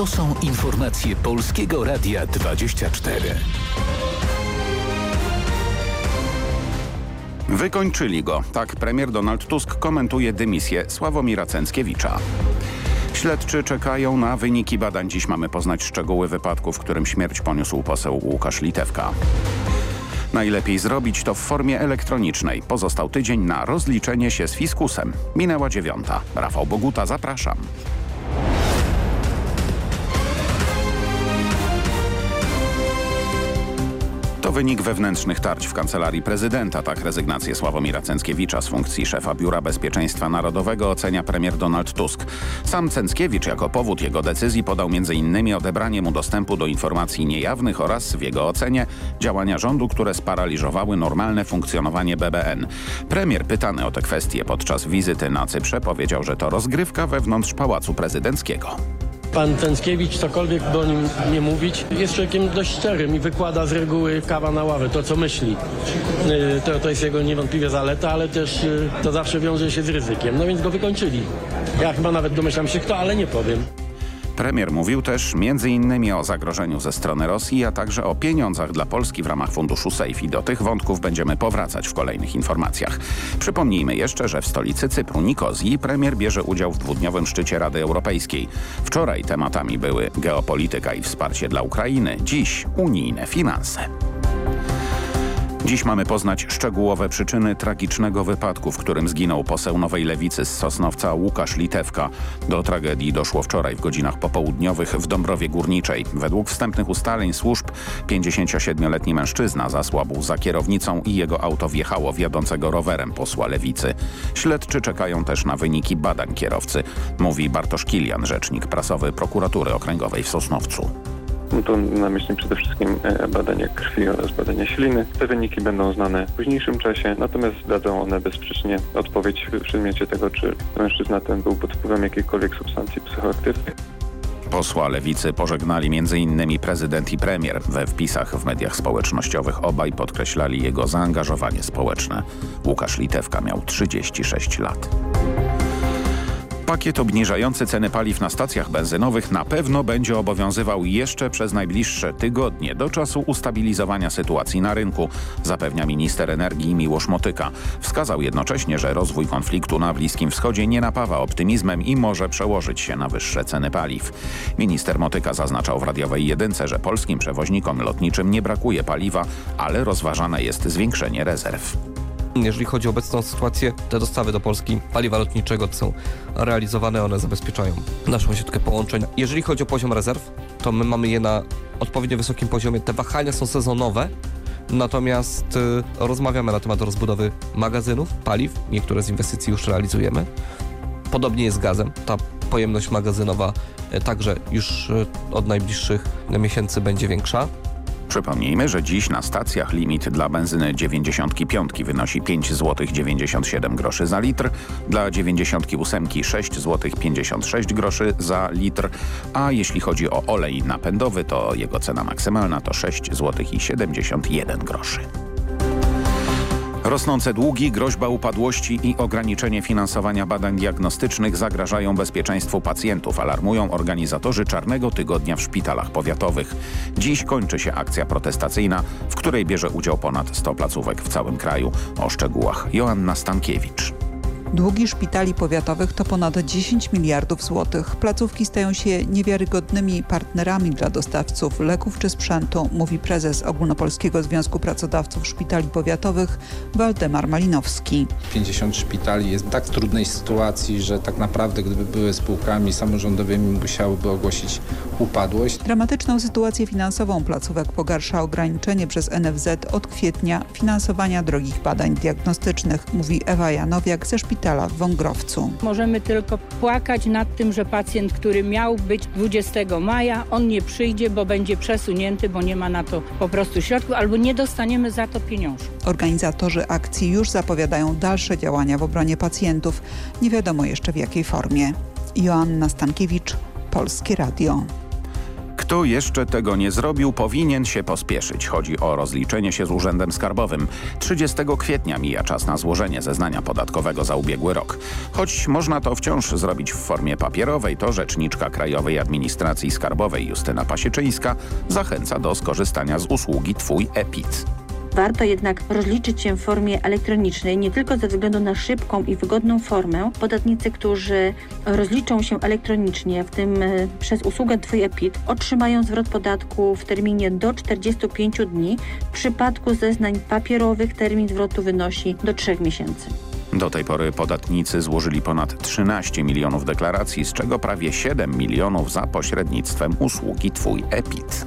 To są informacje Polskiego Radia 24. Wykończyli go. Tak premier Donald Tusk komentuje dymisję Sławomira Cęckiewicza. Śledczy czekają na wyniki badań. Dziś mamy poznać szczegóły wypadku, w którym śmierć poniósł poseł Łukasz Litewka. Najlepiej zrobić to w formie elektronicznej. Pozostał tydzień na rozliczenie się z fiskusem. Minęła dziewiąta. Rafał Boguta, zapraszam. To wynik wewnętrznych tarć w Kancelarii Prezydenta. Tak rezygnację Sławomira Cęckiewicza z funkcji szefa Biura Bezpieczeństwa Narodowego ocenia premier Donald Tusk. Sam Cęckiewicz jako powód jego decyzji podał m.in. odebranie mu dostępu do informacji niejawnych oraz w jego ocenie działania rządu, które sparaliżowały normalne funkcjonowanie BBN. Premier pytany o te kwestie podczas wizyty na Cyprze powiedział, że to rozgrywka wewnątrz Pałacu Prezydenckiego. Pan Cęckiewicz, cokolwiek by o nim nie mówić, jest człowiekiem dość szczerym i wykłada z reguły kawa na ławę, to co myśli. Yy, To, to jest jego niewątpliwie zaleta, ale też yy, to zawsze wiąże się z ryzykiem. No więc go wykończyli. Ja chyba nawet domyślam się kto, ale nie powiem. Premier mówił też m.in. o zagrożeniu ze strony Rosji, a także o pieniądzach dla Polski w ramach funduszu SAFE i do tych wątków będziemy powracać w kolejnych informacjach. Przypomnijmy jeszcze, że w stolicy Cypru Nikozji premier bierze udział w dwudniowym szczycie Rady Europejskiej. Wczoraj tematami były geopolityka i wsparcie dla Ukrainy, dziś unijne finanse. Dziś mamy poznać szczegółowe przyczyny tragicznego wypadku, w którym zginął poseł Nowej Lewicy z Sosnowca Łukasz Litewka. Do tragedii doszło wczoraj w godzinach popołudniowych w Dąbrowie Górniczej. Według wstępnych ustaleń służb 57-letni mężczyzna zasłabł za kierownicą i jego auto wjechało w rowerem posła Lewicy. Śledczy czekają też na wyniki badań kierowcy, mówi Bartosz Kilian, rzecznik prasowy prokuratury okręgowej w Sosnowcu. No to na myśli przede wszystkim e, badania krwi oraz badania śliny. Te wyniki będą znane w późniejszym czasie, natomiast dadzą one bezsprzecznie odpowiedź w przedmiocie tego, czy mężczyzna ten był pod wpływem jakiejkolwiek substancji psychoaktywnej. Posła Lewicy pożegnali m.in. prezydent i premier. We wpisach w mediach społecznościowych obaj podkreślali jego zaangażowanie społeczne. Łukasz Litewka miał 36 lat. Pakiet obniżający ceny paliw na stacjach benzynowych na pewno będzie obowiązywał jeszcze przez najbliższe tygodnie do czasu ustabilizowania sytuacji na rynku, zapewnia minister energii Miłosz Motyka. Wskazał jednocześnie, że rozwój konfliktu na Bliskim Wschodzie nie napawa optymizmem i może przełożyć się na wyższe ceny paliw. Minister Motyka zaznaczał w radiowej jedynce, że polskim przewoźnikom lotniczym nie brakuje paliwa, ale rozważane jest zwiększenie rezerw. Jeżeli chodzi o obecną sytuację, te dostawy do Polski paliwa lotniczego są realizowane, one zabezpieczają naszą siatkę połączeń. Jeżeli chodzi o poziom rezerw, to my mamy je na odpowiednio wysokim poziomie. Te wahania są sezonowe, natomiast y, rozmawiamy na temat rozbudowy magazynów, paliw. Niektóre z inwestycji już realizujemy. Podobnie jest z gazem. Ta pojemność magazynowa y, także już y, od najbliższych miesięcy będzie większa. Przypomnijmy, że dziś na stacjach limit dla benzyny 95 wynosi 5 zł 97 groszy za litr, dla 98 6 zł 56 groszy za litr, a jeśli chodzi o olej napędowy, to jego cena maksymalna to 6 zł i 71 groszy. Rosnące długi, groźba upadłości i ograniczenie finansowania badań diagnostycznych zagrażają bezpieczeństwu pacjentów, alarmują organizatorzy Czarnego Tygodnia w szpitalach powiatowych. Dziś kończy się akcja protestacyjna, w której bierze udział ponad 100 placówek w całym kraju. O szczegółach Joanna Stankiewicz. Długi szpitali powiatowych to ponad 10 miliardów złotych. Placówki stają się niewiarygodnymi partnerami dla dostawców leków czy sprzętu, mówi prezes Ogólnopolskiego Związku Pracodawców Szpitali Powiatowych Waldemar Malinowski. 50 szpitali jest w tak trudnej sytuacji, że tak naprawdę gdyby były spółkami samorządowymi musiałyby ogłosić upadłość. Dramatyczną sytuację finansową placówek pogarsza ograniczenie przez NFZ od kwietnia finansowania drogich badań diagnostycznych, mówi Ewa Janowiak ze szpitala w Wągrowcu. Możemy tylko płakać nad tym, że pacjent, który miał być 20 maja, on nie przyjdzie, bo będzie przesunięty, bo nie ma na to po prostu środków albo nie dostaniemy za to pieniążków. Organizatorzy akcji już zapowiadają dalsze działania w obronie pacjentów. Nie wiadomo jeszcze w jakiej formie. Joanna Stankiewicz, Polskie Radio. Kto jeszcze tego nie zrobił, powinien się pospieszyć. Chodzi o rozliczenie się z Urzędem Skarbowym. 30 kwietnia mija czas na złożenie zeznania podatkowego za ubiegły rok. Choć można to wciąż zrobić w formie papierowej, to rzeczniczka Krajowej Administracji Skarbowej Justyna Pasieczyńska zachęca do skorzystania z usługi Twój EPIT. Warto jednak rozliczyć się w formie elektronicznej, nie tylko ze względu na szybką i wygodną formę. Podatnicy, którzy rozliczą się elektronicznie, w tym e, przez usługę Twój EPIT, otrzymają zwrot podatku w terminie do 45 dni. W przypadku zeznań papierowych termin zwrotu wynosi do 3 miesięcy. Do tej pory podatnicy złożyli ponad 13 milionów deklaracji, z czego prawie 7 milionów za pośrednictwem usługi Twój EPIT.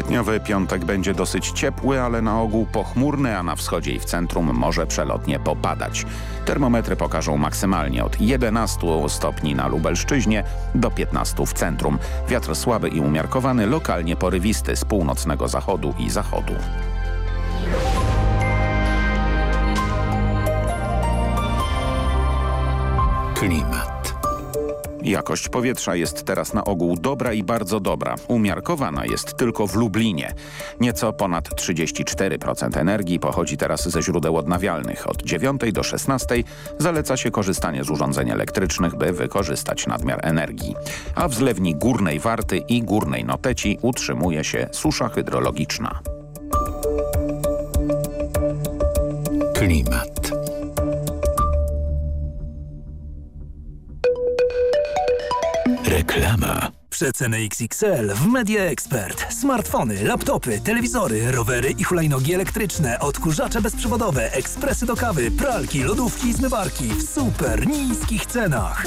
Kwietniowy piątek będzie dosyć ciepły, ale na ogół pochmurny, a na wschodzie i w centrum może przelotnie popadać. Termometry pokażą maksymalnie od 11 stopni na Lubelszczyźnie do 15 w centrum. Wiatr słaby i umiarkowany, lokalnie porywisty z północnego zachodu i zachodu. Klimat. Jakość powietrza jest teraz na ogół dobra i bardzo dobra. Umiarkowana jest tylko w Lublinie. Nieco ponad 34% energii pochodzi teraz ze źródeł odnawialnych. Od 9 do 16 zaleca się korzystanie z urządzeń elektrycznych, by wykorzystać nadmiar energii. A w zlewni Górnej Warty i Górnej Noteci utrzymuje się susza hydrologiczna. Klimat. Reklama. Przeceny XXL w Media Expert. Smartfony, laptopy, telewizory, rowery i hulajnogi elektryczne, odkurzacze bezprzewodowe, ekspresy do kawy, pralki, lodówki i zmywarki w super niskich cenach.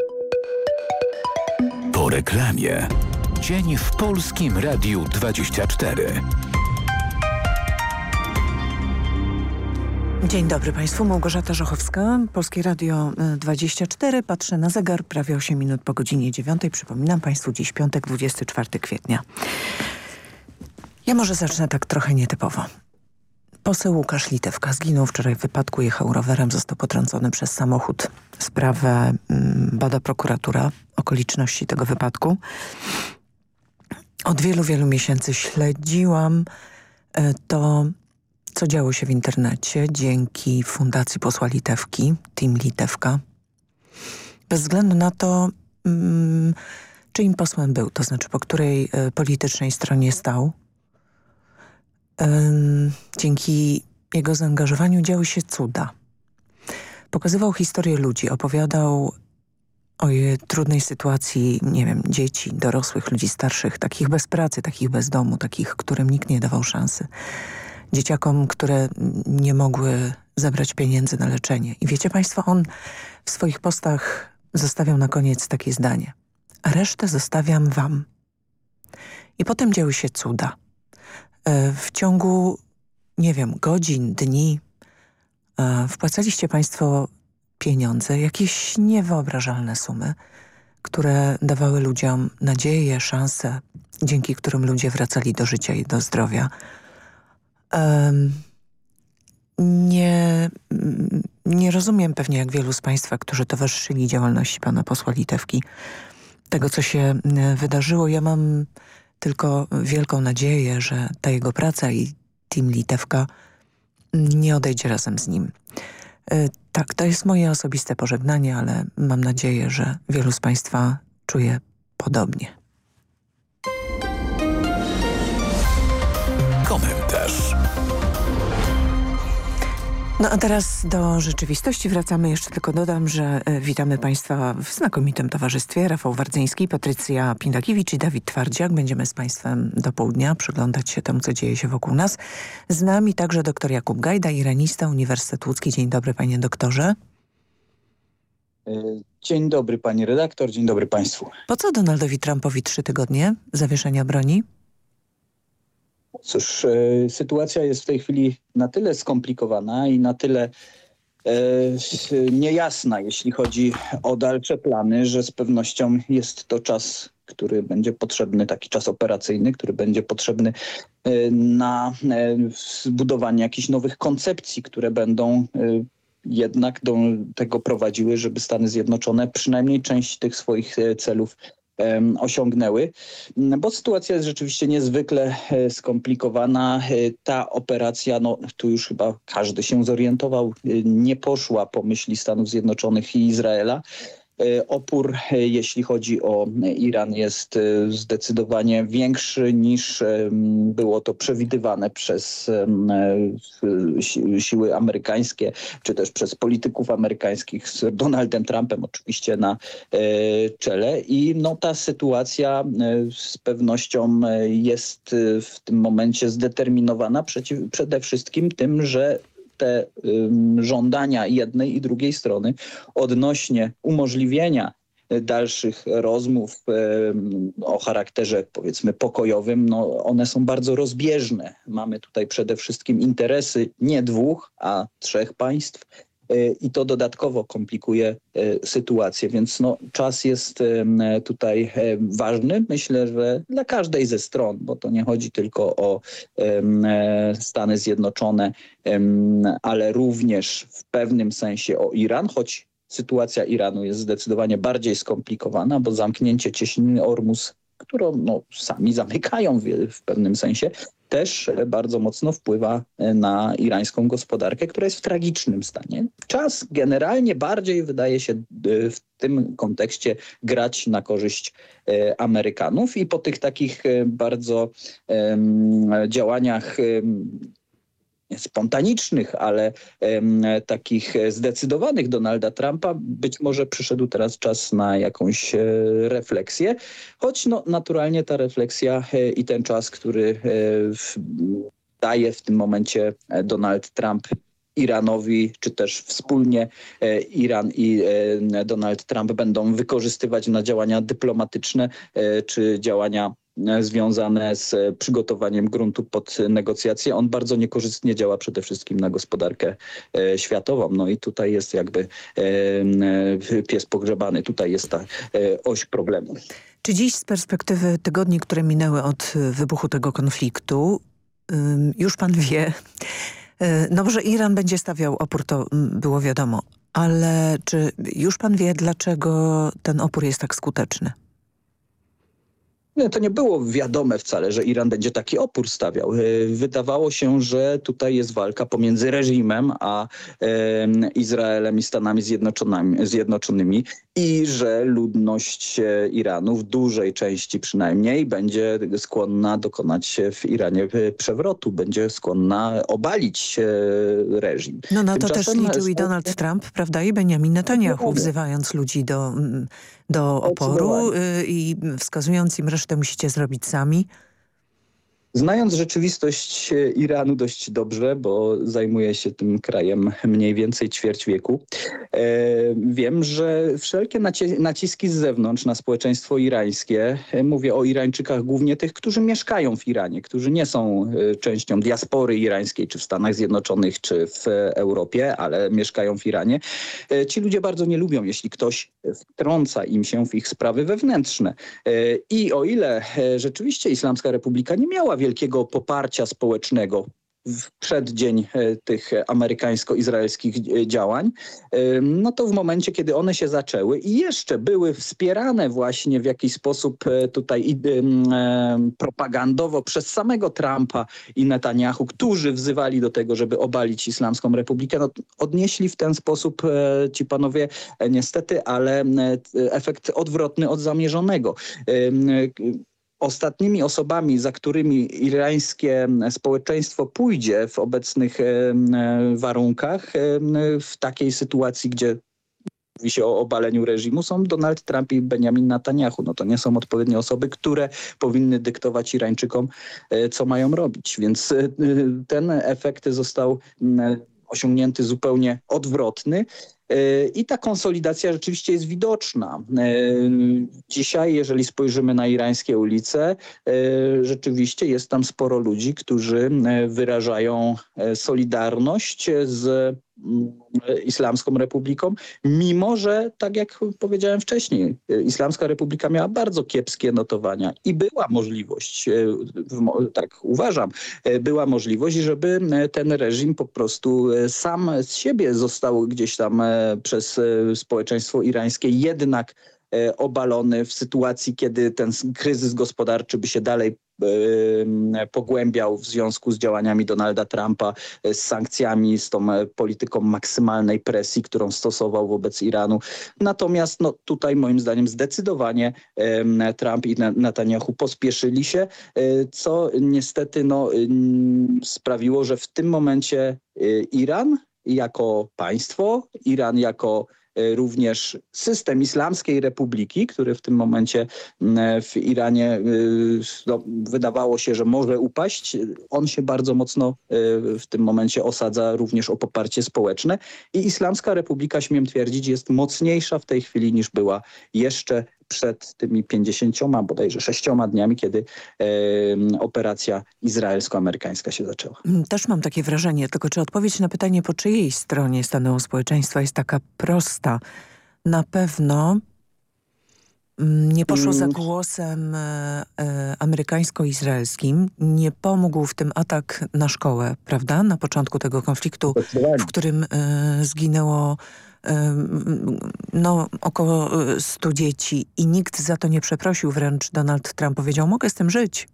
Reklamie. Dzień w Polskim Radiu 24. Dzień dobry Państwu, Małgorzata Żochowska, Polskie Radio 24. Patrzę na zegar, prawie 8 minut po godzinie 9. Przypominam Państwu, dziś piątek, 24 kwietnia. Ja może zacznę tak trochę nietypowo. Poseł Łukasz Litewka zginął wczoraj w wypadku, jechał rowerem, został potrącony przez samochód. Sprawę mm, bada prokuratura, okoliczności tego wypadku. Od wielu, wielu miesięcy śledziłam e, to, co działo się w internecie dzięki Fundacji Posła Litewki, Team Litewka. Bez względu na to, mm, czyim posłem był, to znaczy po której y, politycznej stronie stał. Dzięki jego zaangażowaniu działy się cuda. Pokazywał historię ludzi, opowiadał o trudnej sytuacji, nie wiem, dzieci, dorosłych, ludzi starszych, takich bez pracy, takich bez domu, takich, którym nikt nie dawał szansy. Dzieciakom, które nie mogły zebrać pieniędzy na leczenie. I wiecie państwo, on w swoich postach zostawiał na koniec takie zdanie. A resztę zostawiam wam. I potem działy się cuda. E, w ciągu, nie wiem, godzin, dni e, wpłacaliście Państwo pieniądze, jakieś niewyobrażalne sumy, które dawały ludziom nadzieję, szanse, dzięki którym ludzie wracali do życia i do zdrowia. Nie, nie rozumiem pewnie jak wielu z Państwa, którzy towarzyszyli działalności Pana posła Litewki, tego co się wydarzyło. Ja mam tylko wielką nadzieję, że ta jego praca i Team Litewka nie odejdzie razem z nim. E, tak, to jest moje osobiste pożegnanie, ale mam nadzieję, że wielu z Państwa czuje podobnie. Komentarz. No a teraz do rzeczywistości wracamy. Jeszcze tylko dodam, że e, witamy Państwa w znakomitym towarzystwie. Rafał Wardzyński, Patrycja Pindakiewicz i Dawid Twardziak. Będziemy z Państwem do południa przyglądać się temu, co dzieje się wokół nas. Z nami także dr Jakub Gajda, iranista, Uniwersytet Łódzki. Dzień dobry panie doktorze. E, dzień dobry pani redaktor, dzień dobry państwu. Po co Donaldowi Trumpowi trzy tygodnie zawieszenia broni? Cóż, e, sytuacja jest w tej chwili na tyle skomplikowana i na tyle e, niejasna, jeśli chodzi o dalsze plany, że z pewnością jest to czas, który będzie potrzebny, taki czas operacyjny, który będzie potrzebny e, na zbudowanie jakichś nowych koncepcji, które będą jednak do tego prowadziły, żeby Stany Zjednoczone przynajmniej część tych swoich celów osiągnęły, bo sytuacja jest rzeczywiście niezwykle e, skomplikowana. E, ta operacja, no tu już chyba każdy się zorientował, nie poszła po myśli Stanów Zjednoczonych i Izraela. E, opór, e, jeśli chodzi o Iran, jest e, zdecydowanie większy niż było to przewidywane przez siły amerykańskie, czy też przez polityków amerykańskich z Donaldem Trumpem oczywiście na czele. I no, ta sytuacja z pewnością jest w tym momencie zdeterminowana przeciw, przede wszystkim tym, że te żądania jednej i drugiej strony odnośnie umożliwienia e, dalszych rozmów o charakterze powiedzmy pokojowym, no one są bardzo rozbieżne. Mamy tutaj przede wszystkim interesy nie dwóch, a trzech państw i to dodatkowo komplikuje e, sytuację, więc no, czas jest tutaj e, ważny. Myślę, że dla każdej ze stron, bo to nie chodzi tylko o Stany Zjednoczone, ale również w pewnym sensie o Iran, choć sytuacja Iranu jest zdecydowanie bardziej skomplikowana, bo zamknięcie cieśniny Ormus którą no, sami zamykają w, w pewnym sensie, też bardzo mocno wpływa na irańską gospodarkę, która jest w tragicznym stanie. Czas generalnie bardziej wydaje się e, w tym kontekście grać na korzyść e, Amerykanów i po tych takich e, bardzo działaniach spontanicznych, ale takich zdecydowanych Donalda Trumpa, być może przyszedł teraz czas na jakąś e, refleksję, choć no, naturalnie ta refleksja e, i ten czas, który e, daje w tym momencie Donald Trump Iranowi, czy też wspólnie Iran i Donald Trump będą wykorzystywać na działania dyplomatyczne, czy działania związane z przygotowaniem gruntu pod negocjacje. On bardzo niekorzystnie działa przede wszystkim na gospodarkę e, światową. No i tutaj jest jakby e, pies pogrzebany. Tutaj jest ta oś problemu. Czy dziś z perspektywy tygodni, które minęły od wybuchu tego konfliktu, już pan wie, no że Iran będzie stawiał opór, to było wiadomo, ale czy już pan wie, dlaczego ten opór jest tak skuteczny? To nie było wiadome wcale, że Iran będzie taki opór stawiał. E, wydawało się, że tutaj jest walka pomiędzy reżimem a Izraelem i Stanami Zjednoczonymi, Zjednoczonymi i że ludność e, Iranu w dużej części przynajmniej będzie skłonna dokonać w Iranie e, przewrotu, będzie skłonna obalić reżim. No na to też liczył i Donald Trump, prawda, i Benjamin Netanyahu, wzywając ludzi do mm, do oporu y, i wskazując im resztę musicie zrobić sami? Znając rzeczywistość e, Iranu dość dobrze, bo zajmuję się tym krajem mniej więcej ćwierć wieku, e, wiem, że wszelkie naciski z zewnątrz na społeczeństwo irańskie, e, mówię o Irańczykach głównie tych, którzy mieszkają w Iranie, którzy nie są częścią diaspory irańskiej, czy w Stanach Zjednoczonych, czy w Europie, ale mieszkają w Iranie. Ci ludzie bardzo nie lubią, jeśli ktoś wtrąca im się w ich sprawy wewnętrzne. I o ile rzeczywiście Islamska Republika nie miała wielkiego poparcia społecznego w przeddzień e, tych amerykańsko-izraelskich e, działań, e, no to w momencie, kiedy one się zaczęły i jeszcze były wspierane właśnie w jakiś sposób tutaj propagandowo przez samego Trumpa i Netanyahu, którzy wzywali do tego, żeby obalić Islamską Republikę, no odnieśli w ten sposób ci panowie niestety, ale efekt odwrotny od zamierzonego ostatnimi osobami, za którymi irańskie społeczeństwo pójdzie w obecnych warunkach, w takiej sytuacji, gdzie mówi się o obaleniu reżimu, są Donald Trump i Benjamin Netanyahu. No to nie są odpowiednie osoby, które powinny dyktować Irańczykom, e, co mają robić. Więc e, ten efekt został osiągnięty zupełnie odwrotny. E, I ta konsolidacja rzeczywiście jest widoczna. Dzisiaj, jeżeli spojrzymy na irańskie ulice, rzeczywiście jest tam sporo ludzi, którzy wyrażają solidarność z Islamską Republiką, mimo że, tak jak powiedziałem wcześniej, Islamska Republika miała bardzo kiepskie notowania i była możliwość, e, tak uważam, e, była możliwość, żeby ten reżim po prostu sam z siebie został gdzieś tam przez społeczeństwo irańskie jednak obalony w sytuacji, kiedy ten kryzys gospodarczy by się dalej pogłębiał w związku z działaniami Donalda Trumpa, z sankcjami, z tą e, polityką maksymalnej presji, którą stosował wobec Iranu. Natomiast no, tutaj moim zdaniem zdecydowanie Trump i Netanyahu pospieszyli się, e, co niestety no, sprawiło, że w tym momencie e, Iran jako państwo, Iran jako E, również system Islamskiej Republiki, który w tym momencie w Iranie e, no, wydawało się, że może upaść. On się bardzo mocno e, w tym momencie osadza również o poparcie społeczne i Islamska Republika, śmiem twierdzić, jest mocniejsza w tej chwili niż była jeszcze przed tymi 50, bodajże 6 dniami, kiedy operacja izraelsko-amerykańska się zaczęła. Mm, też mam takie wrażenie, tylko czy odpowiedź na pytanie, po czyjej stronie stanęło społeczeństwa jest taka prosta. Na pewno mm, nie poszło za mm. głosem e, e, amerykańsko-izraelskim. Nie pomógł w tym atak na szkołę, prawda? Na początku tego konfliktu, w którym e, zginęło no, około 100 e, dzieci i nikt za to nie przeprosił, wręcz Donald Trump powiedział, mogę z tym żyć.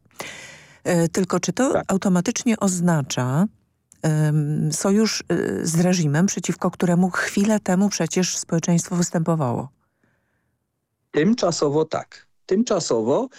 E, tylko czy to tak. automatycznie oznacza sojusz e, z reżimem, przeciwko któremu chwilę temu przecież społeczeństwo występowało? Tymczasowo tak. Tymczasowo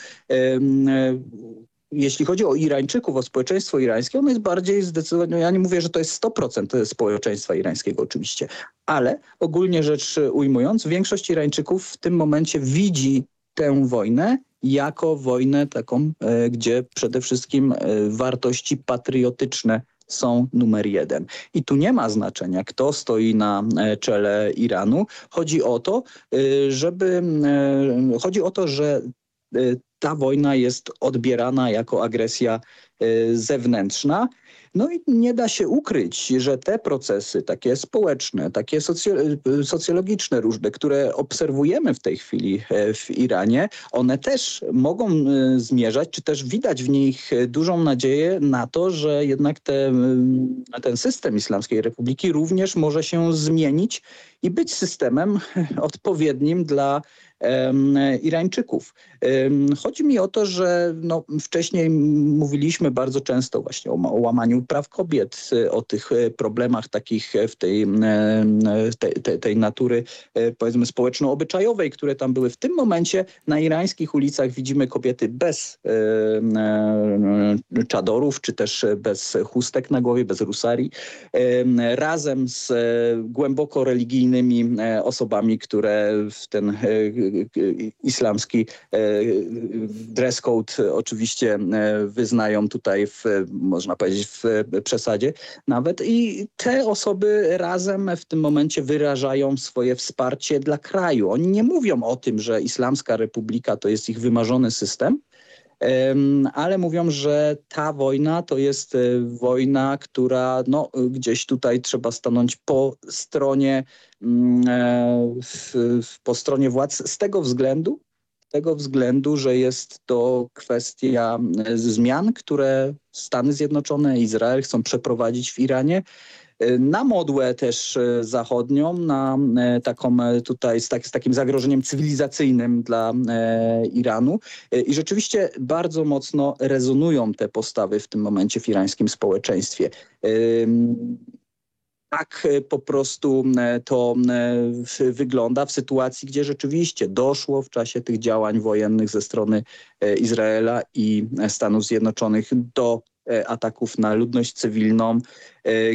jeśli chodzi o Irańczyków, o społeczeństwo irańskie, ono jest bardziej zdecydowanie, ja nie mówię, że to jest 100% społeczeństwa irańskiego oczywiście, ale ogólnie rzecz ujmując, większość Irańczyków w tym momencie widzi tę wojnę jako wojnę taką, e, gdzie przede wszystkim e, wartości patriotyczne są numer jeden. I tu nie ma znaczenia, kto stoi na e, czele Iranu. Chodzi o to, żeby, chodzi o to, że ta wojna jest odbierana jako agresja y, zewnętrzna. No i nie da się ukryć, że te procesy takie społeczne, takie y, socjologiczne różne, które obserwujemy w tej chwili e, w Iranie, one też mogą zmierzać, czy też widać w nich dużą nadzieję na to, że jednak te, ten system Islamskiej Republiki również może się zmienić i być systemem odpowiednim dla Irańczyków. Chodzi mi o to, że no, wcześniej mówiliśmy bardzo często właśnie o, łamaniu praw kobiet, o tych e, problemach takich w tej, tej, tej, natury e, powiedzmy społeczno-obyczajowej, które tam były. W tym momencie na irańskich ulicach widzimy kobiety bez czadorów, czy też bez chustek na głowie, bez rusarii, razem z e, głęboko religijnymi osobami, które w ten islamski e, dress code oczywiście e, wyznają tutaj w, można powiedzieć w przesadzie nawet i te osoby razem w tym momencie wyrażają swoje wsparcie dla kraju. Oni nie mówią o tym, że Islamska Republika to jest ich wymarzony system, ale mówią, że ta wojna to jest e, wojna, która no, gdzieś tutaj trzeba stanąć po stronie, mm, e, po stronie władz z tego względu, tego względu, że jest to kwestia e, zmian, które Stany Zjednoczone Izrael chcą przeprowadzić w Iranie na modłę też e, zachodnią, na e, taką e, tutaj z, tak, z takim zagrożeniem cywilizacyjnym dla Iranu. I rzeczywiście bardzo mocno rezonują te postawy w tym momencie w irańskim społeczeństwie. tak po prostu to wygląda w sytuacji, gdzie rzeczywiście doszło w czasie tych działań wojennych ze strony Izraela i Stanów Zjednoczonych do ataków na ludność cywilną,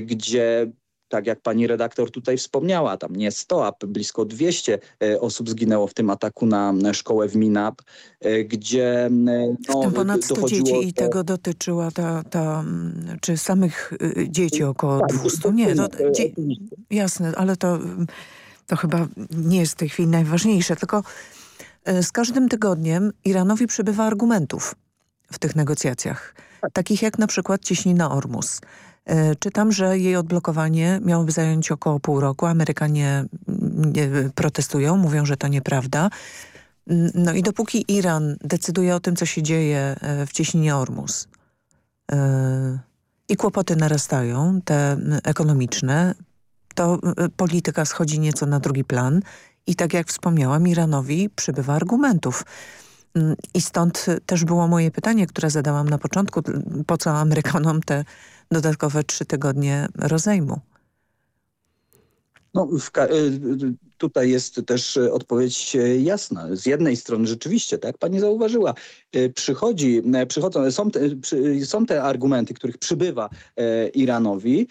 gdzie tak jak pani redaktor tutaj wspomniała, tam nie 100, a blisko 200 e, osób zginęło w tym ataku na szkołę w Minab, e, gdzie no, w tym ponad 100 dzieci i tego dotyczyła ta, ta, czy samych y, dzieci około tak, 200? Nie, to, dzie jasne, ale to, to chyba nie jest w tej chwili najważniejsze, tylko e, z każdym tygodniem Iranowi przybywa argumentów w tych negocjacjach. Takich jak na przykład ciśnina Ormus. E, czytam, że jej odblokowanie miałoby zająć około pół roku. Amerykanie protestują, mówią, że to nieprawda. No i dopóki Iran decyduje o tym, co się dzieje e, w cieśninie Ormus e, i kłopoty narastają, te ekonomiczne, to polityka schodzi nieco na drugi plan i tak jak wspomniałam, Iranowi przybywa argumentów. I stąd też było moje pytanie, które zadałam na początku, po co Amerykanom te dodatkowe trzy tygodnie rozejmu. No, y, tutaj jest też odpowiedź jasna. Z jednej strony rzeczywiście, tak pani zauważyła, y, przychodzi, przychodzą, są, te, są te argumenty, których przybywa Iranowi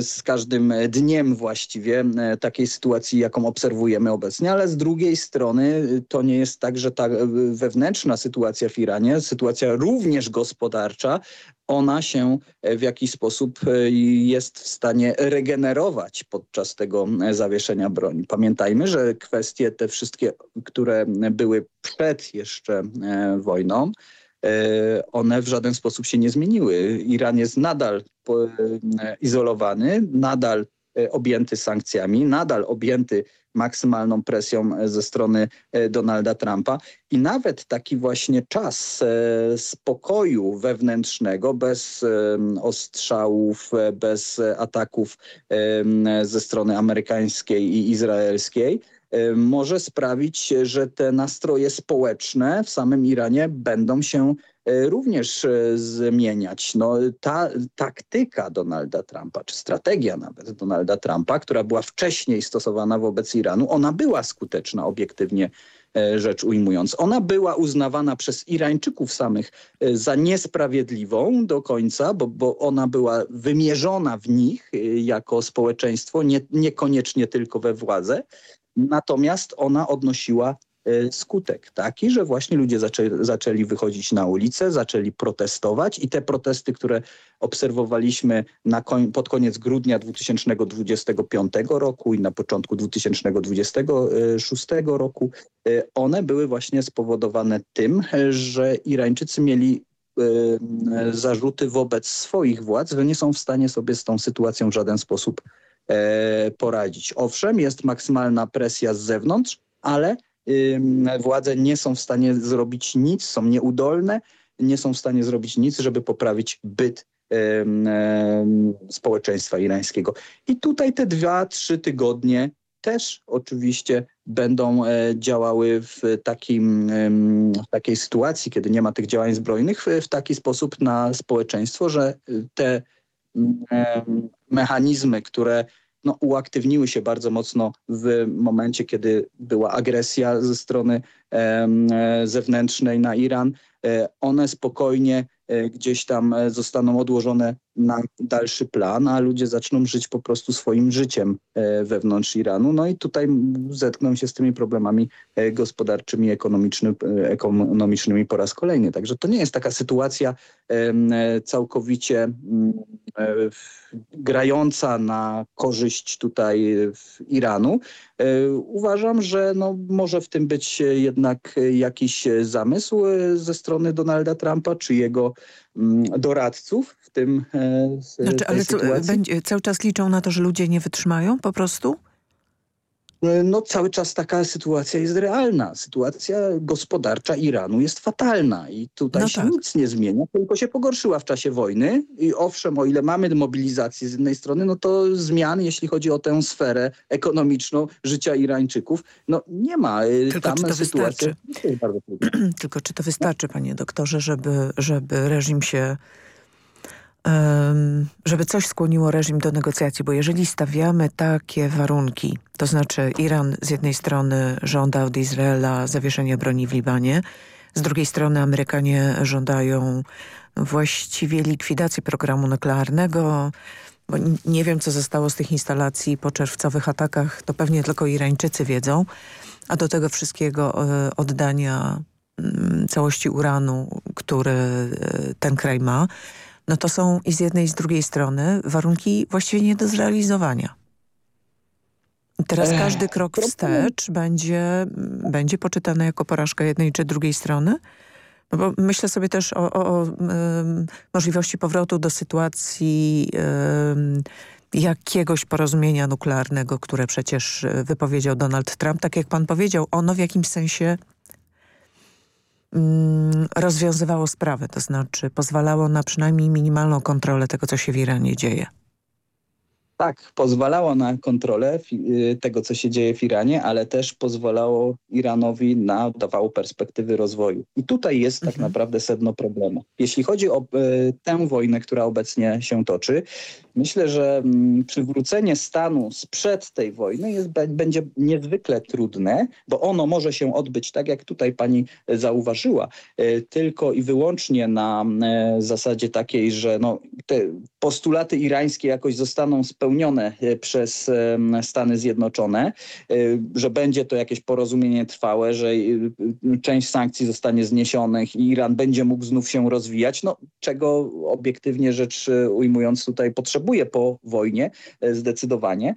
z każdym dniem właściwie takiej sytuacji, jaką obserwujemy obecnie, ale z drugiej strony to nie jest tak, że ta wewnętrzna sytuacja w Iranie, sytuacja również gospodarcza, ona się w jakiś sposób e, jest w stanie regenerować podczas tego e, zawieszenia broni. Pamiętajmy, że kwestie te wszystkie, które były przed jeszcze e, wojną, one w żaden sposób się nie zmieniły. Iran jest nadal izolowany, nadal objęty sankcjami, nadal objęty maksymalną presją e, ze strony e, Donalda Trumpa. I nawet taki właśnie czas e, spokoju wewnętrznego, bez ostrzałów, bez ataków ze strony amerykańskiej i izraelskiej, może sprawić, że te nastroje społeczne w samym Iranie będą się E, również e, zmieniać. No, ta taktyka Donalda Trumpa, czy strategia nawet Donalda Trumpa, która była wcześniej stosowana wobec Iranu, ona była skuteczna obiektywnie e, rzecz ujmując. Ona była uznawana przez Irańczyków samych za niesprawiedliwą do końca, bo, bo ona była wymierzona w nich jako społeczeństwo, nie, niekoniecznie tylko we władzę. Natomiast ona odnosiła E, skutek taki, że właśnie ludzie zaczęli, zaczęli wychodzić na ulicę, zaczęli protestować i te protesty, które obserwowaliśmy koń, pod koniec grudnia 2025 roku i na początku 2026 roku, e, one były właśnie spowodowane tym, że Irańczycy mieli e, zarzuty wobec swoich władz, że nie są w stanie sobie z tą sytuacją w żaden sposób poradzić. Owszem, jest maksymalna presja z zewnątrz, ale władze nie są w stanie zrobić nic, są nieudolne, nie są w stanie zrobić nic, żeby poprawić byt społeczeństwa irańskiego. I tutaj te dwa, trzy tygodnie też oczywiście będą e, działały w, takim, w takiej sytuacji, kiedy nie ma tych działań zbrojnych, w taki sposób na społeczeństwo, że te mechanizmy, które no, uaktywniły się bardzo mocno w momencie, kiedy była agresja ze strony e, zewnętrznej na Iran. E, one spokojnie e, gdzieś tam zostaną odłożone na dalszy plan, a ludzie zaczną żyć po prostu swoim życiem wewnątrz Iranu. No i tutaj zetkną się z tymi problemami gospodarczymi, ekonomicznymi, ekonomicznymi po raz kolejny. Także to nie jest taka sytuacja całkowicie mm, grająca na korzyść tutaj Iranu. Uważam, że no, może w tym być jednak jakiś zamysł ze strony Donalda Trumpa czy jego doradców w tym e, znaczy, ale będzie, cały czas liczą na to, że ludzie nie wytrzymają po prostu? E, no cały czas taka sytuacja jest realna. Sytuacja gospodarcza Iranu jest fatalna i tutaj no się tak. nic nie zmienia, tylko się pogorszyła w czasie wojny i owszem, o ile mamy mobilizację z jednej strony, no to zmian, jeśli chodzi o tę sferę ekonomiczną życia Irańczyków, no nie ma. E, tylko Tam czy to sytuacja wystarczy? tylko czy to wystarczy, panie doktorze, żeby, żeby reżim się żeby coś skłoniło reżim do negocjacji, bo jeżeli stawiamy takie warunki, to znaczy Iran z jednej strony żąda od Izraela zawieszenia broni w Libanie, z drugiej strony Amerykanie żądają właściwie likwidacji programu nuklearnego, bo nie wiem, co zostało z tych instalacji po czerwcowych atakach, to pewnie tylko Irańczycy wiedzą, a do tego wszystkiego e, oddania mm, całości uranu, który e, ten kraj ma, no to są i z jednej i z drugiej strony warunki właściwie nie do zrealizowania. I teraz każdy krok wstecz będzie, będzie poczytany jako porażka jednej czy drugiej strony, no bo myślę sobie też o, o, o możliwości powrotu do sytuacji um, jakiegoś porozumienia nuklearnego, które przecież e, wypowiedział Donald Trump. Tak jak pan powiedział, ono w jakimś sensie rozwiązywało sprawę, to znaczy pozwalało na przynajmniej minimalną kontrolę tego, co się w Iranie dzieje. Tak, pozwalało na kontrolę y, tego, co się dzieje w Iranie, ale też pozwalało Iranowi na, dawało perspektywy rozwoju. I tutaj jest tak mhm. naprawdę sedno problemu. Jeśli chodzi o y, tę wojnę, która obecnie się toczy, myślę, że mm, przywrócenie stanu sprzed tej wojny jest, będzie niezwykle trudne, bo ono może się odbyć, tak jak tutaj pani zauważyła, y, tylko i wyłącznie na zasadzie takiej, że no, te postulaty irańskie jakoś zostaną spełnione e, przez Stany Zjednoczone, e, że będzie to jakieś porozumienie trwałe, że e, część sankcji zostanie zniesionych i Iran będzie mógł znów się rozwijać, no, czego obiektywnie rzecz ujmując tutaj potrzebuje po wojnie zdecydowanie.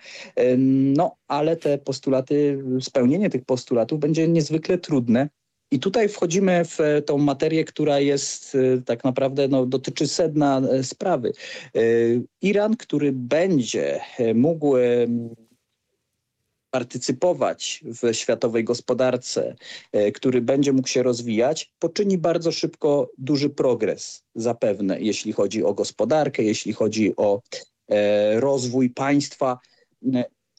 No, ale te postulaty, spełnienie tych postulatów będzie niezwykle trudne i tutaj wchodzimy w e, tą materię, która jest e, tak naprawdę, no, dotyczy sedna e, sprawy. Iran, który będzie mógł partycypować w światowej gospodarce, który będzie mógł się rozwijać, poczyni bardzo szybko duży progres zapewne, jeśli chodzi o gospodarkę, jeśli chodzi o rozwój państwa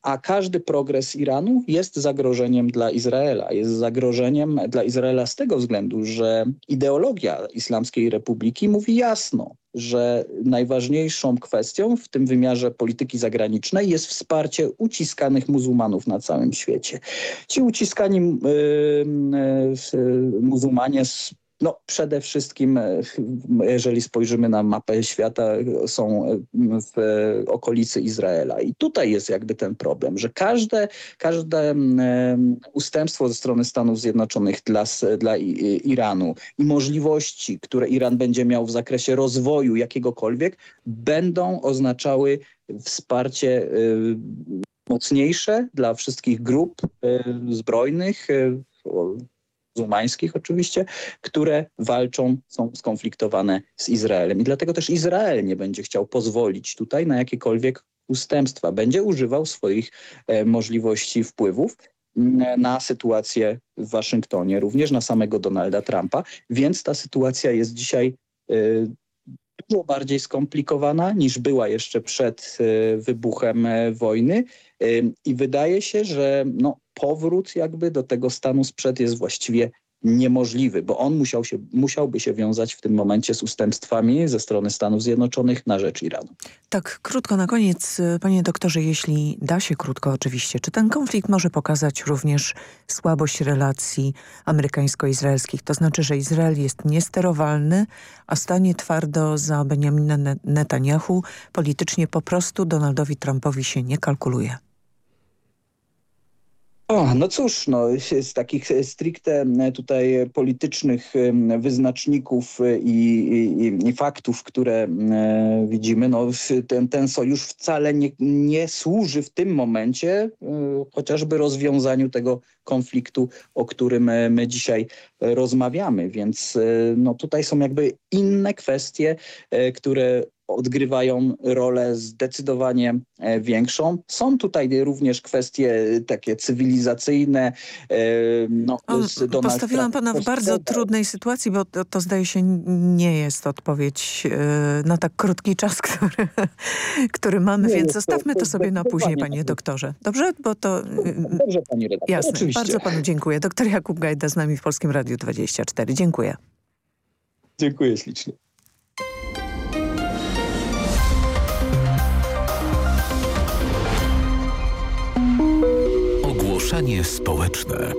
a każdy progres Iranu jest zagrożeniem dla Izraela. Jest zagrożeniem dla Izraela z tego względu, że ideologia Islamskiej Republiki mówi jasno, że najważniejszą kwestią w tym wymiarze polityki zagranicznej jest wsparcie uciskanych muzułmanów na całym świecie. Ci uciskani yy, yy, muzułmanie no przede wszystkim, e, jeżeli spojrzymy na mapę świata, są e, w okolicy Izraela. I tutaj jest jakby ten problem, że każde, każde ustępstwo ze strony Stanów Zjednoczonych dla, dla Iranu i możliwości, które Iran będzie miał w zakresie rozwoju jakiegokolwiek, będą oznaczały wsparcie e, mocniejsze dla wszystkich grup zbrojnych, muzułmańskich oczywiście, które walczą, są skonfliktowane z Izraelem. I dlatego też Izrael nie będzie chciał pozwolić tutaj na jakiekolwiek ustępstwa. Będzie używał swoich e, możliwości wpływów na sytuację w Waszyngtonie, również na samego Donalda Trumpa, więc ta sytuacja jest dzisiaj e, dużo bardziej skomplikowana niż była jeszcze przed e, wybuchem wojny i wydaje się, że no, powrót jakby do tego stanu sprzed jest właściwie niemożliwy, bo on musiał się, musiałby się wiązać w tym momencie z ustępstwami ze strony Stanów Zjednoczonych na rzecz Iranu. Tak, krótko na koniec, panie doktorze, jeśli da się krótko oczywiście, czy ten konflikt może pokazać również słabość relacji amerykańsko-izraelskich? To znaczy, że Izrael jest niesterowalny, a stanie twardo za Benjamina Netanyahu politycznie po prostu Donaldowi Trumpowi się nie kalkuluje. O, no cóż, no, z takich stricte tutaj politycznych wyznaczników i, i, i faktów, które widzimy, no, ten, ten sojusz wcale nie, nie służy w tym momencie e, chociażby rozwiązaniu tego konfliktu, o którym my dzisiaj rozmawiamy. Więc e, no, tutaj są jakby inne kwestie, e, które odgrywają rolę zdecydowanie e, większą. Są tutaj również kwestie takie cywilizacyjne. E, no, o, postawiłam pana w bardzo trudnej sytuacji, bo to, to, zdaje się nie jest odpowiedź e, na tak krótki czas, który, który mamy, nie, więc zostawmy to, to, sobie na później, panie doktorze. Dobrze? Bo to... Dobrze, pani redaktor. Jasne. Oczywiście. Bardzo panu dziękuję. Doktor Jakub Gajda z nami w Polskim Radiu 24. Dziękuję. Dziękuję ślicznie. Ogłoszenie społeczne.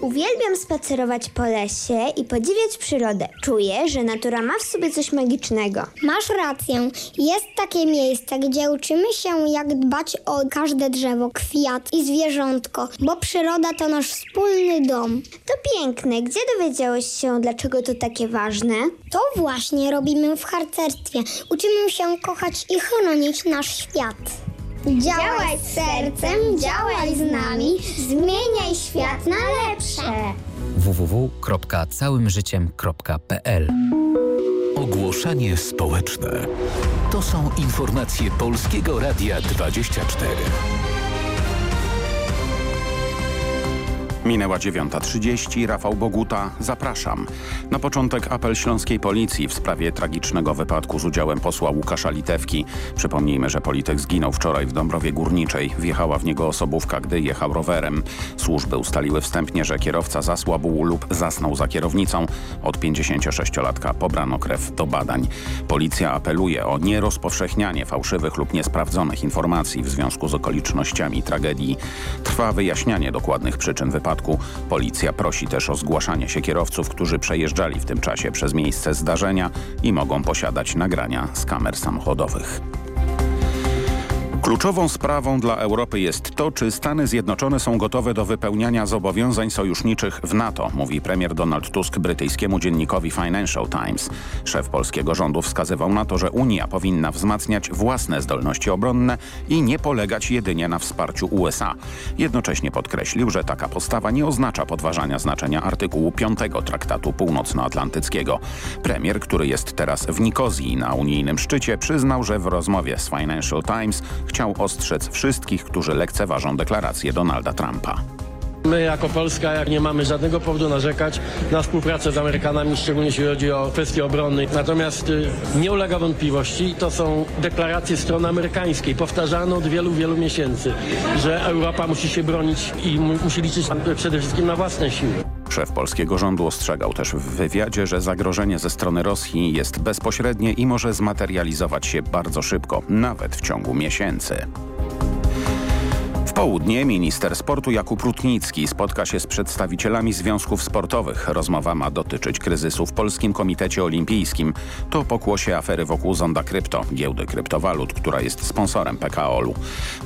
Uwielbiam spacerować po lesie i podziwiać przyrodę. Czuję, że natura ma w sobie coś magicznego. Masz rację. Jest takie miejsce, gdzie uczymy się, jak dbać o każde drzewo, kwiat i zwierzątko, bo przyroda to nasz wspólny dom. To piękne. Gdzie dowiedziałeś się, dlaczego to takie ważne? To właśnie robimy w harcerstwie. Uczymy się kochać i chronić nasz świat. Działaj sercem, działaj z nami, zmieniaj świat na lepsze. www.całymżyciem.pl Ogłoszenie społeczne. To są informacje Polskiego Radia 24. Minęła 9.30, Rafał Boguta, zapraszam. Na początek apel śląskiej policji w sprawie tragicznego wypadku z udziałem posła Łukasza Litewki. Przypomnijmy, że polityk zginął wczoraj w Dąbrowie Górniczej. Wjechała w niego osobówka, gdy jechał rowerem. Służby ustaliły wstępnie, że kierowca zasłabł lub zasnął za kierownicą. Od 56-latka pobrano krew do badań. Policja apeluje o nierozpowszechnianie fałszywych lub niesprawdzonych informacji w związku z okolicznościami tragedii. Trwa wyjaśnianie dokładnych przyczyn wypadku. Policja prosi też o zgłaszanie się kierowców, którzy przejeżdżali w tym czasie przez miejsce zdarzenia i mogą posiadać nagrania z kamer samochodowych. Kluczową sprawą dla Europy jest to, czy Stany Zjednoczone są gotowe do wypełniania zobowiązań sojuszniczych w NATO, mówi premier Donald Tusk brytyjskiemu dziennikowi Financial Times. Szef polskiego rządu wskazywał na to, że Unia powinna wzmacniać własne zdolności obronne i nie polegać jedynie na wsparciu USA. Jednocześnie podkreślił, że taka postawa nie oznacza podważania znaczenia artykułu 5 Traktatu Północnoatlantyckiego. Premier, który jest teraz w Nikozji na unijnym szczycie, przyznał, że w rozmowie z Financial Times chciał ostrzec wszystkich, którzy lekceważą deklarację Donalda Trumpa. My jako Polska jak nie mamy żadnego powodu narzekać na współpracę z Amerykanami, szczególnie jeśli chodzi o kwestie obrony. Natomiast y, nie ulega wątpliwości, to są deklaracje strony amerykańskiej, powtarzane od wielu, wielu miesięcy, że Europa musi się bronić i mu, musi liczyć przede wszystkim na własne siły. Szef polskiego rządu ostrzegał też w wywiadzie, że zagrożenie ze strony Rosji jest bezpośrednie i może zmaterializować się bardzo szybko, nawet w ciągu miesięcy. Południe minister sportu Jakub Rutnicki spotka się z przedstawicielami związków sportowych. Rozmowa ma dotyczyć kryzysu w Polskim Komitecie Olimpijskim. To pokłosie afery wokół Zonda Krypto, giełdy kryptowalut, która jest sponsorem PKOL-u.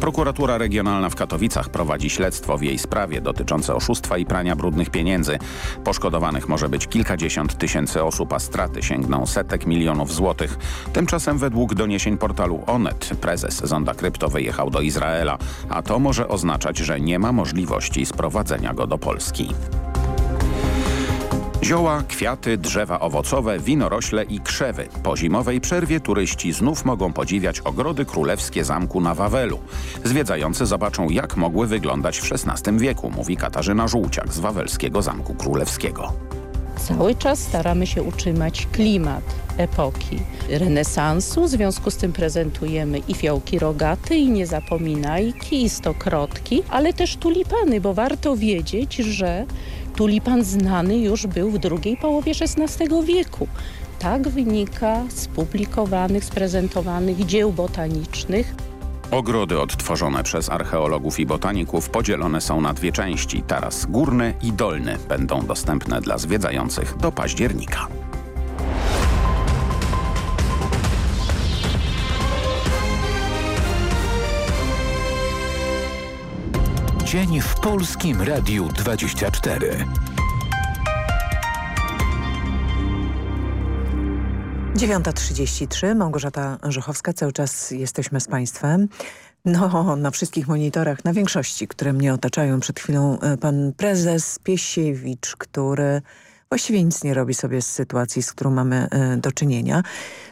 Prokuratura Regionalna w Katowicach prowadzi śledztwo w jej sprawie dotyczące oszustwa i prania brudnych pieniędzy. Poszkodowanych może być kilkadziesiąt tysięcy osób, a straty sięgną setek milionów złotych. Tymczasem według doniesień portalu Onet prezes Zonda Krypto wyjechał do Izraela, a to może oznaczać, że nie ma możliwości sprowadzenia go do Polski. Zioła, kwiaty, drzewa owocowe, winorośle i krzewy. Po zimowej przerwie turyści znów mogą podziwiać ogrody królewskie zamku na Wawelu. Zwiedzający zobaczą, jak mogły wyglądać w XVI wieku, mówi Katarzyna Żółciak z Wawelskiego Zamku Królewskiego. Cały czas staramy się utrzymać klimat epoki renesansu, w związku z tym prezentujemy i fiołki rogate, i niezapominajki, i stokrotki, ale też tulipany, bo warto wiedzieć, że tulipan znany już był w drugiej połowie XVI wieku. Tak wynika z publikowanych, sprezentowanych dzieł botanicznych. Ogrody odtworzone przez archeologów i botaników podzielone są na dwie części. Taras górny i dolny będą dostępne dla zwiedzających do października. Dzień w Polskim Radiu 24. Dziewiąta trzydzieści trzy. Małgorzata Żuchowska. Cały czas jesteśmy z Państwem. No, na wszystkich monitorach, na większości, które mnie otaczają. Przed chwilą e, pan prezes Piesiewicz, który właściwie nic nie robi sobie z sytuacji, z którą mamy y, do czynienia.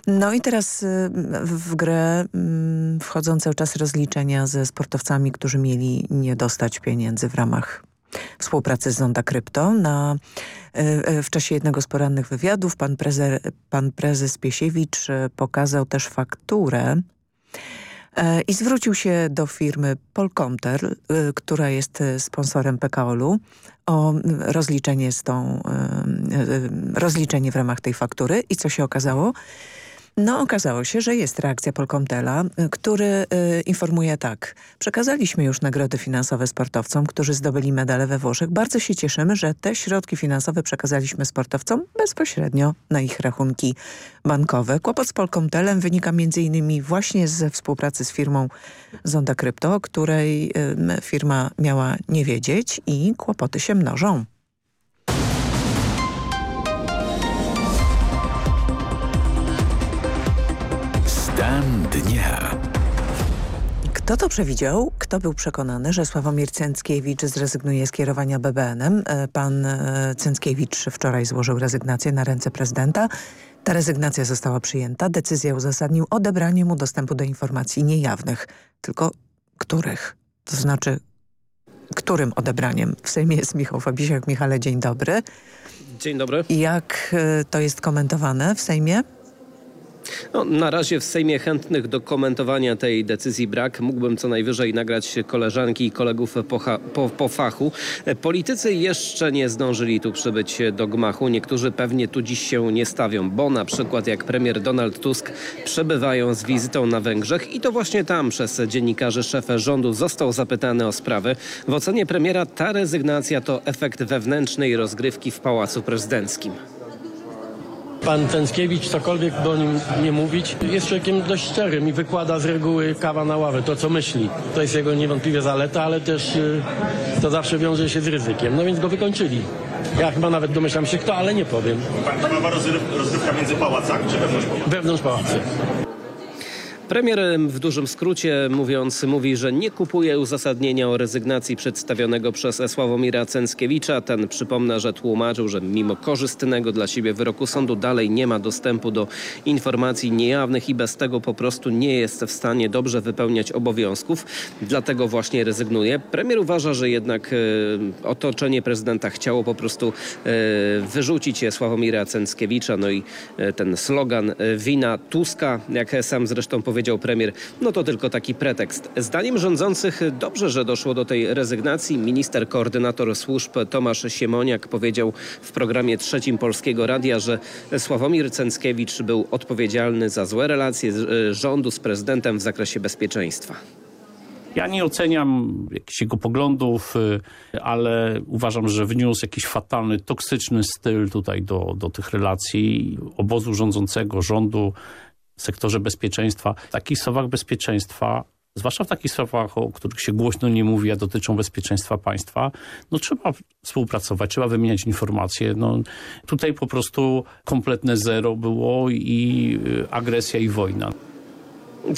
No i teraz y, w grę y, wchodzą cały czas rozliczenia ze sportowcami, którzy mieli nie dostać pieniędzy w ramach współpracy z Zonda Krypto. Na, w czasie jednego z porannych wywiadów pan, prezer, pan prezes Piesiewicz pokazał też fakturę i zwrócił się do firmy Polkomter, która jest sponsorem PKOL-u, o rozliczenie z tą, rozliczenie w ramach tej faktury. I co się okazało? No okazało się, że jest reakcja Polkomtela, y, który y, informuje tak. Przekazaliśmy już nagrody finansowe sportowcom, którzy zdobyli medale we Włoszech. Bardzo się cieszymy, że te środki finansowe przekazaliśmy sportowcom bezpośrednio na ich rachunki bankowe. Kłopot z Polkomtelem wynika m.in. właśnie ze współpracy z firmą Zonda Krypto, której y, firma miała nie wiedzieć i kłopoty się mnożą. Dnia. Kto to przewidział? Kto był przekonany, że Sławomir Cęckiewicz zrezygnuje z kierowania BBN-em? E, pan e, Cęckiewicz wczoraj złożył rezygnację na ręce prezydenta. Ta rezygnacja została przyjęta. Decyzję uzasadnił odebraniem mu dostępu do informacji niejawnych. Tylko których? To znaczy, którym odebraniem? W Sejmie jest Michał Fabisiak. Michale, dzień dobry. Dzień dobry. Jak e, to jest komentowane w Sejmie? No, na razie w Sejmie chętnych do komentowania tej decyzji brak. Mógłbym co najwyżej nagrać koleżanki i kolegów po, po, po, fachu. Politycy jeszcze nie zdążyli tu przybyć do gmachu. Niektórzy pewnie tu dziś się nie stawią, bo na przykład jak premier Donald Tusk przebywają z wizytą na Węgrzech i to właśnie tam przez dziennikarzy szef rządu został zapytany o sprawy. W ocenie premiera ta rezygnacja to efekt wewnętrznej rozgrywki w Pałacu Prezydenckim. Pan Cęckiewicz, cokolwiek by o nim nie mówić, jest człowiekiem dość szczerym i wykłada z reguły kawa na ławę, to co myśli. To jest jego niewątpliwie zaleta, ale też y, to zawsze wiąże się z ryzykiem. No więc go wykończyli. Ja chyba nawet domyślam się kto, ale nie powiem. Pani nowa rozrywka między pałacami czy wewnątrz pałacu? Wewnątrz pałacu. Premier w dużym skrócie mówiąc mówi, że nie kupuje uzasadnienia o rezygnacji przedstawionego przez Sławomira Cęckiewicza. Ten przypomnę, że tłumaczył, że mimo korzystnego dla siebie wyroku sądu dalej nie ma dostępu do informacji niejawnych i bez tego po prostu nie jest w stanie dobrze wypełniać obowiązków. Dlatego właśnie rezygnuje. Premier uważa, że jednak e, otoczenie prezydenta chciało po prostu e, wyrzucić Sławomira Cęckiewicza. No i e, ten slogan wina Tuska, jak sam zresztą powiedział, powiedział premier, no to tylko taki pretekst. Zdaniem rządzących dobrze, że doszło do tej rezygnacji. Minister koordynator służb Tomasz Siemoniak powiedział w programie trzecim Polskiego Radia, że Sławomir Cęckiewicz był odpowiedzialny za złe relacje e, rządu z prezydentem w zakresie bezpieczeństwa. Ja nie oceniam jakichś jego poglądów, e, ale uważam, że wniósł jakiś fatalny, toksyczny styl tutaj do, do tych relacji obozu rządzącego, rządu sektorze bezpieczeństwa. W takich sprawach bezpieczeństwa zwłaszcza w takich sprawach, o których się głośno nie mówi, a dotyczą bezpieczeństwa państwa, no trzeba współpracować, trzeba wymieniać informacje. No, tutaj po prostu kompletne zero było i agresja i wojna.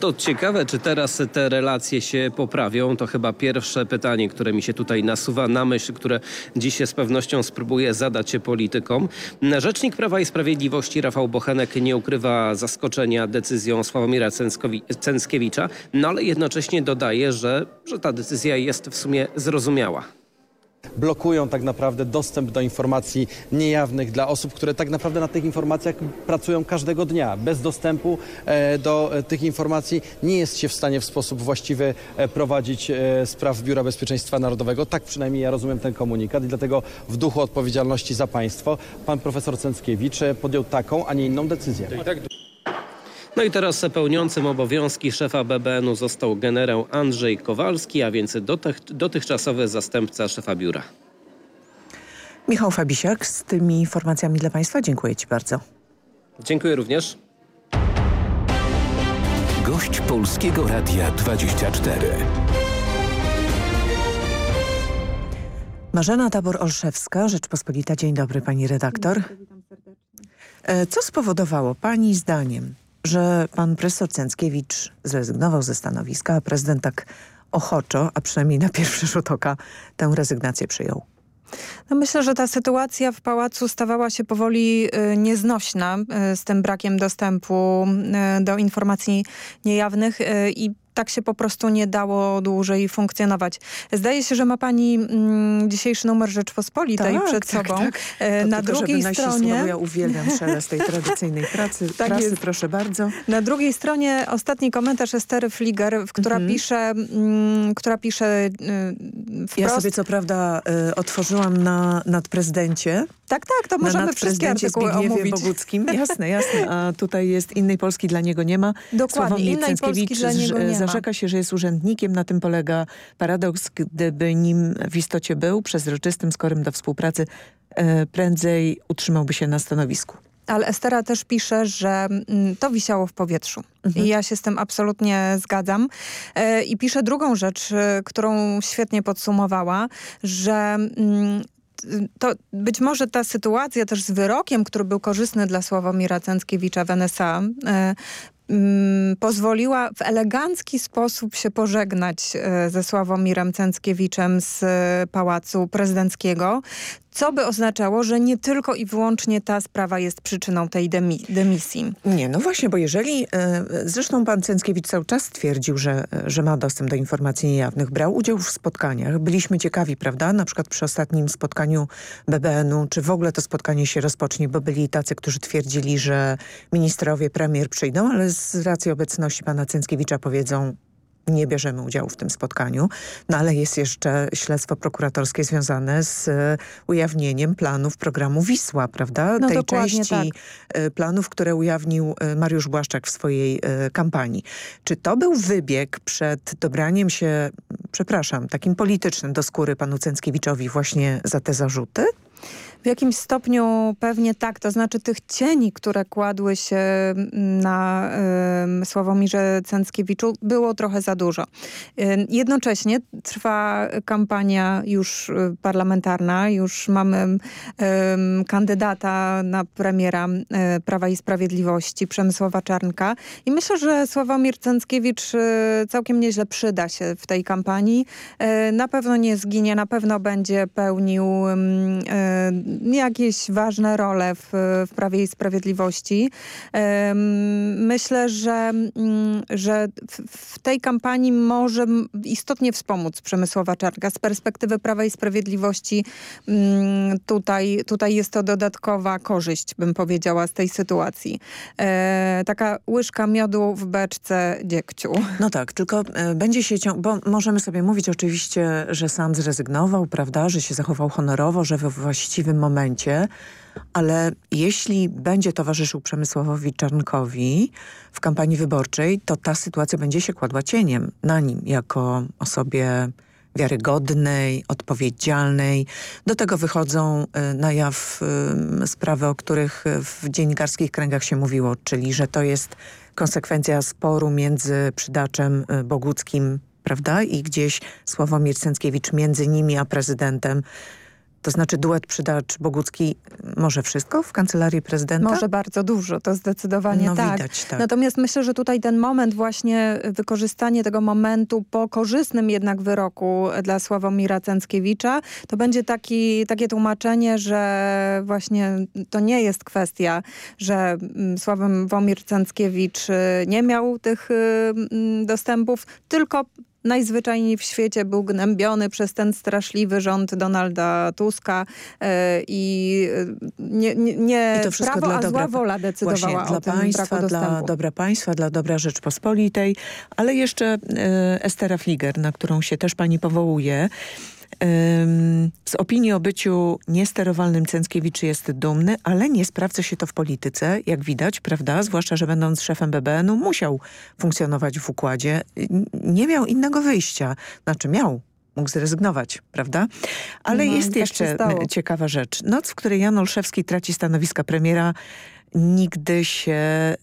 To ciekawe, czy teraz te relacje się poprawią. To chyba pierwsze pytanie, które mi się tutaj nasuwa na myśl, które dziś z pewnością spróbuję zadać politykom. Rzecznik Prawa i Sprawiedliwości Rafał Bochenek nie ukrywa zaskoczenia decyzją Sławomira Cęckiewicza, no ale jednocześnie dodaje, że, że ta decyzja jest w sumie zrozumiała blokują tak naprawdę dostęp do informacji niejawnych dla osób, które tak naprawdę na tych informacjach pracują każdego dnia. Bez dostępu e, do e, tych informacji nie jest się w stanie w sposób właściwy e, prowadzić spraw Biura Bezpieczeństwa Narodowego. Tak przynajmniej ja rozumiem ten komunikat i dlatego w duchu odpowiedzialności za państwo pan profesor Cęckiewicz podjął taką, a nie inną decyzję. No i teraz pełniącym obowiązki szefa BBN-u został generał Andrzej Kowalski, a więc dotych, dotychczasowy zastępca szefa biura. Michał Fabisiak z tymi informacjami dla Państwa. Dziękuję Ci bardzo. Dziękuję również. Gość Polskiego Radia 24. Marzena Tabor-Olszewska, Rzeczpospolita. Dzień dobry Pani redaktor. E, co spowodowało Pani zdaniem że pan profesor Cęckiewicz zrezygnował ze stanowiska, a prezydent tak ochoczo, a przynajmniej na pierwszy rzut oka, tę rezygnację przyjął. No myślę, że ta sytuacja w pałacu stawała się powoli y, nieznośna y, z tym brakiem dostępu y, do informacji niejawnych i tak się po prostu nie dało dłużej funkcjonować. Zdaje się, że ma pani mm, dzisiejszy numer Rzeczpospolitej tak, przed tak, sobą. Tak. E, to na tylko, drugiej stronie... Ja uwielbiam szelest tej tradycyjnej pracy. tak prasy, jest. proszę bardzo. Na drugiej stronie ostatni komentarz Estery Fliger, która mhm. pisze, mm, która pisze y, wprost... Ja sobie co prawda y, otworzyłam na nadprezydencie. Tak, tak, to możemy na wszystkie artykuły Zbigniewie omówić. Boguckim. Jasne, jasne. A tutaj jest innej Polski dla niego nie ma. Dokładnie, Sławomir innej Polski dla niego nie zarzeka się, że jest urzędnikiem. Na tym polega paradoks, gdyby nim w istocie był, przezroczystym, skorym do współpracy, e, prędzej utrzymałby się na stanowisku. Ale Estera też pisze, że mm, to wisiało w powietrzu. Mhm. I ja się z tym absolutnie zgadzam. E, I pisze drugą rzecz, e, którą świetnie podsumowała, że mm, to być może ta sytuacja też z wyrokiem, który był korzystny dla Sławomira Cęckiewicza w NSA, mm, pozwoliła w elegancki sposób się pożegnać e, ze Sławomirem Cęckiewiczem z e, Pałacu Prezydenckiego, co by oznaczało, że nie tylko i wyłącznie ta sprawa jest przyczyną tej demisji. Nie, no właśnie, bo jeżeli, e, zresztą pan Cęckiewicz cały czas twierdził, że, że ma dostęp do informacji niejawnych, brał udział w spotkaniach, byliśmy ciekawi, prawda, na przykład przy ostatnim spotkaniu BBN-u, czy w ogóle to spotkanie się rozpocznie, bo byli tacy, którzy twierdzili, że ministrowie, premier przyjdą, ale z racji obecności pana Cęckiewicza powiedzą, nie bierzemy udziału w tym spotkaniu, no ale jest jeszcze śledztwo prokuratorskie związane z e, ujawnieniem planów programu Wisła, prawda? No Tej części tak. E, planów, które ujawnił e, Mariusz Błaszczak w swojej kampanii. Czy to był wybieg przed dobraniem się, przepraszam, takim politycznym do skóry panu Cęckiewiczowi właśnie za te zarzuty? W jakimś stopniu pewnie tak, to znaczy tych cieni, które kładły się na y, Sławomirze Cęckiewiczu było trochę za dużo. Y, jednocześnie trwa kampania już y, parlamentarna, już mamy y, kandydata na premiera y, Prawa i Sprawiedliwości, Przemysława Czarnka i myślę, że Sławomir Cęckiewicz y, całkiem nieźle przyda się w tej kampanii. Na pewno nie zginie, na pewno będzie pełnił jakieś ważne role w, w Prawie i Sprawiedliwości. Myślę, że, mm, że w tej kampanii może istotnie wspomóc Przemysława Czarnka. Z perspektywy Prawa i Sprawiedliwości mm, tutaj, tutaj jest to dodatkowa korzyść, bym powiedziała, z tej sytuacji. E, taka łyżka miodu w beczce dziegciu. No tak, tylko e, będzie się ciąg... bo możemy sobie mówić oczywiście, że sam zrezygnował, prawda, że się zachował honorowo, że we właściwym momencie, ale jeśli będzie towarzyszył Przemysławowi Czarnkowi w kampanii wyborczej, to ta sytuacja będzie się kładła cieniem na nim jako osobie wiarygodnej, odpowiedzialnej. Do tego wychodzą y, na jaw y, sprawy, o których w dziennikarskich kręgach się mówiło, czyli że to jest konsekwencja sporu między przydaczem y, Boguckim prawda? I gdzieś Sławomir Cęckiewicz między nimi a prezydentem to znaczy duet przydacz Bogucki może wszystko w kancelarii prezydenta? Może bardzo dużo, to zdecydowanie no, tak. Widać, tak. Natomiast myślę, że tutaj ten moment właśnie, wykorzystanie tego momentu po korzystnym jednak wyroku dla Sławomira Cęckiewicza, to będzie taki, takie tłumaczenie, że właśnie to nie jest kwestia, że mm, Sławomir Cęckiewicz y, nie miał tych y, mm, dostępów, tylko najzwyczajniej w świecie był gnębiony przez ten straszliwy rząd Donalda Tuska e, i e, nie, nie, nie I to wszystko prawo, dla dobra, wola decydowała dla państwa, Dla dobra państwa, dla dobra Rzeczpospolitej, ale jeszcze e, Estera Fliger, na którą się też pani powołuje, z opinii o byciu niesterowalnym Cęckiewicz jest dumny, ale nie sprawdza się to w polityce, jak widać, prawda? Zwłaszcza, że będąc szefem BBN-u musiał funkcjonować w układzie. Nie miał innego wyjścia. Znaczy miał, mógł zrezygnować, prawda? Ale no, jest tak jeszcze ciekawa rzecz. Noc, w której Jan Olszewski traci stanowiska premiera, nigdy się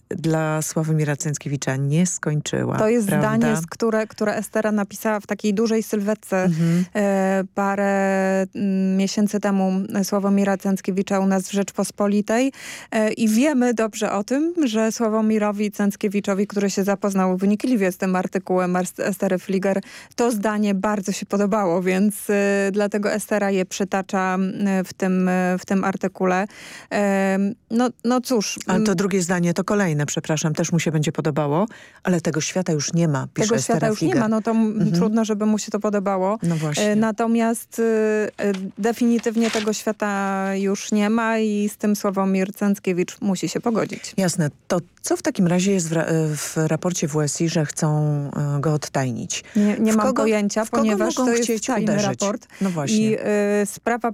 dla Sławomira Cęckiewicza nie skończyła. To jest prawda? zdanie, które, które Estera napisała w takiej dużej sylwetce mhm. e, parę m, miesięcy temu Sławomira Cęckiewicza u nas w Rzeczpospolitej e, i wiemy dobrze o tym, że Sławomirowi Cęckiewiczowi, który się zapoznał wnikliwie z tym artykułem Estery Fliger, to zdanie bardzo się podobało, więc e, dlatego Estera je przytacza w tym, w tym artykule. E, no, no cóż, cóż. Ale to mm, drugie zdanie, to kolejne, przepraszam, też mu się będzie podobało, ale tego świata już nie ma, pisze Tego świata już nie ma, no to mhm. trudno, żeby mu się to podobało. No właśnie. E, Natomiast y, y, definitywnie tego świata już nie ma i z tym Sławomir Cęckiewicz musi się pogodzić. Jasne. To co w takim razie jest w, ra w raporcie WSI, że chcą go odtajnić? Nie, nie mam kogo, pojęcia, ponieważ to jest tajny uderzyć? raport. No właśnie. I y, sprawa y,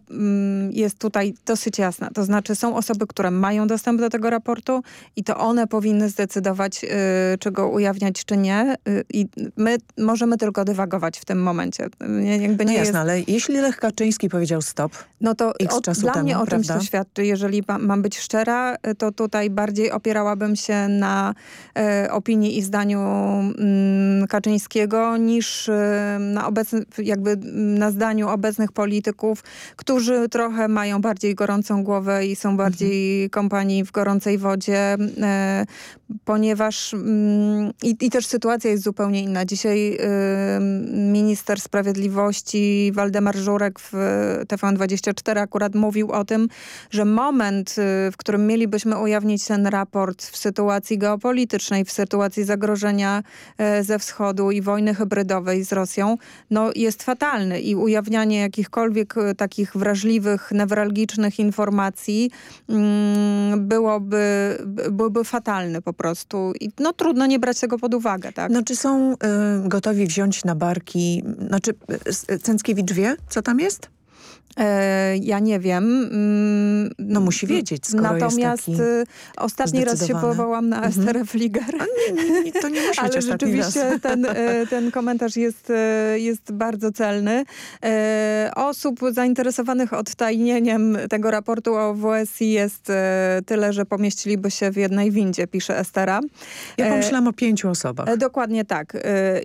jest tutaj dosyć jasna. To znaczy są osoby, które mają dostęp do tego raportu i to one powinny zdecydować, y, czy go ujawniać, czy nie. Y, I my możemy tylko dywagować w tym momencie. Nie, jakby no nie jasne, jest... ale jeśli Lech Kaczyński powiedział stop, no to o, dla temu, mnie o czymś prawda? to świadczy. Jeżeli ma, mam być szczera, y, to tutaj bardziej opierałabym się na e, opinii i zdaniu mm, Kaczyńskiego niż e, na, obecny, jakby mm, na zdaniu obecnych polityków, którzy trochę mają bardziej gorącą głowę i są bardziej kompanii w gorącej wodzie, e, ponieważ mm, i, i też sytuacja jest zupełnie inna. Dzisiaj minister sprawiedliwości Waldemar Żurek w TVN24 akurat mówił o tym, że moment, y, w którym mielibyśmy ujawnić ten raport w sytuacji geopolitycznej, w sytuacji zagrożenia e, ze wschodu i wojny hybrydowej z Rosją, no jest fatalny i ujawnianie jakichkolwiek e, takich wrażliwych, newralgicznych informacji mm, byłoby, byłoby fatalny po prostu. I no trudno nie brać tego pod uwagę, tak? no czy są y, gotowi wziąć na barki, znaczy y, Cęckiewicz wie, co tam jest? E, ja nie wiem. Mm, No musi wiedzieć, skoro Natomiast jest taki y, ostatni raz się powołałam na Mhm. Esterę Fliger. Nie, nie, to nie musi Ale rzeczywiście ten, e, ten komentarz jest, e, jest bardzo celny. Osób zainteresowanych odtajnieniem tego raportu o WSI jest tyle, że pomieściliby się w jednej windzie, pisze Estera. Ja pomyślałam o pięciu osobach. Dokładnie tak.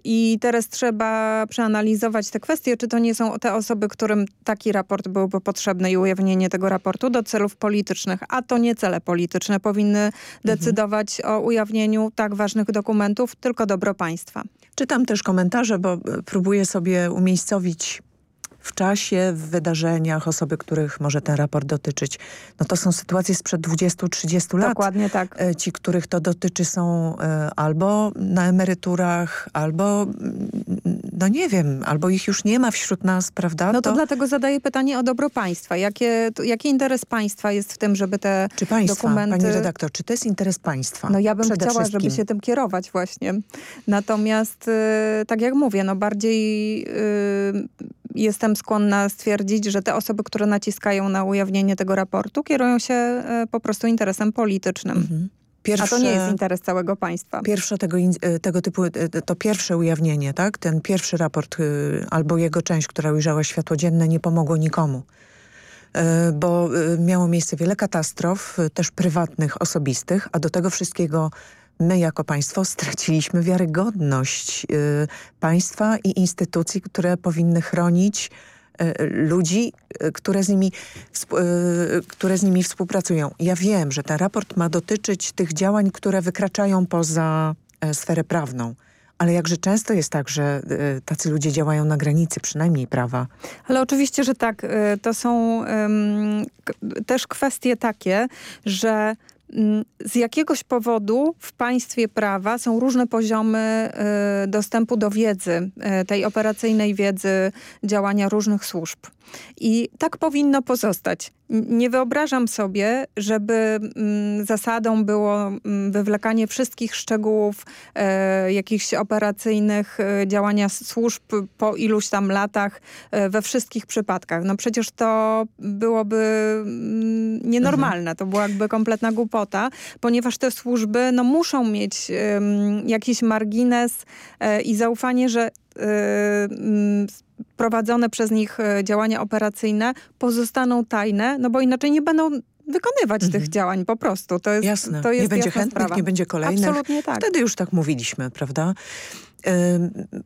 I teraz trzeba przeanalizować te kwestie, czy to nie są te osoby, którym taki raport byłby potrzebny i ujawnienie tego raportu do celów politycznych, a to nie cele polityczne powinny decydować o ujawnieniu tak ważnych dokumentów, tylko dobro państwa. Czytam też komentarze, bo e, próbuję sobie umiejscowić w czasie, w wydarzeniach osoby, których może ten raport dotyczyć. No to są sytuacje sprzed 20-30 lat. Dokładnie tak. E, Ci, których to dotyczy są e, albo na emeryturach, albo mm, no nie wiem, albo ich już nie ma wśród nas, prawda? No to, dlatego zadaję pytanie o dobro państwa. Jakie, to, jaki interes państwa jest w tym, żeby te Czy państwa, dokumenty... pani redaktor, czy to jest interes państwa? No ja bym Przede chciała, wszystkim. żeby się tym kierować właśnie. Natomiast y, tak jak mówię, no bardziej y, jestem skłonna stwierdzić, że te osoby, które naciskają na ujawnienie tego raportu, kierują się y, po prostu interesem politycznym. Mhm. A to nie jest interes całego państwa. Pierwsze tego, e, tego typu, e, to pierwsze ujawnienie, tak? Ten pierwszy raport albo jego część, która ujrzała światło dzienne, nie pomogło nikomu. E, Bo miało miejsce wiele katastrof, też prywatnych, osobistych, a do tego wszystkiego my jako państwo straciliśmy wiarygodność y, państwa i instytucji, które powinny chronić y, ludzi, y, które z, nimi, które z nimi współpracują. Ja wiem, że ten raport ma dotyczyć tych działań, które wykraczają poza e, sferę prawną. Ale jakże często jest tak, że tacy ludzie działają na granicy przynajmniej prawa. Ale oczywiście, że tak. To są k- też kwestie takie, że z jakiegoś powodu w państwie prawa są różne poziomy y, dostępu do wiedzy, y, tej operacyjnej wiedzy działania różnych służb. I tak powinno pozostać. Nie wyobrażam sobie, żeby mm, zasadą było mm, wywlekanie wszystkich szczegółów e, jakichś operacyjnych e, działania służb po iluś tam latach e, we wszystkich przypadkach. No przecież to byłoby mm, nienormalne. To była jakby kompletna głupota, ponieważ te służby no, muszą mieć jakiś margines e, i zaufanie, że prowadzone przez nich e, działania operacyjne pozostaną tajne, no bo inaczej nie będą wykonywać tych działań po prostu. To jest, Jasne. to jest nie będzie chętnych, sprawa. nie będzie kolejnych. Absolutnie tak. Wtedy już tak mówiliśmy, prawda?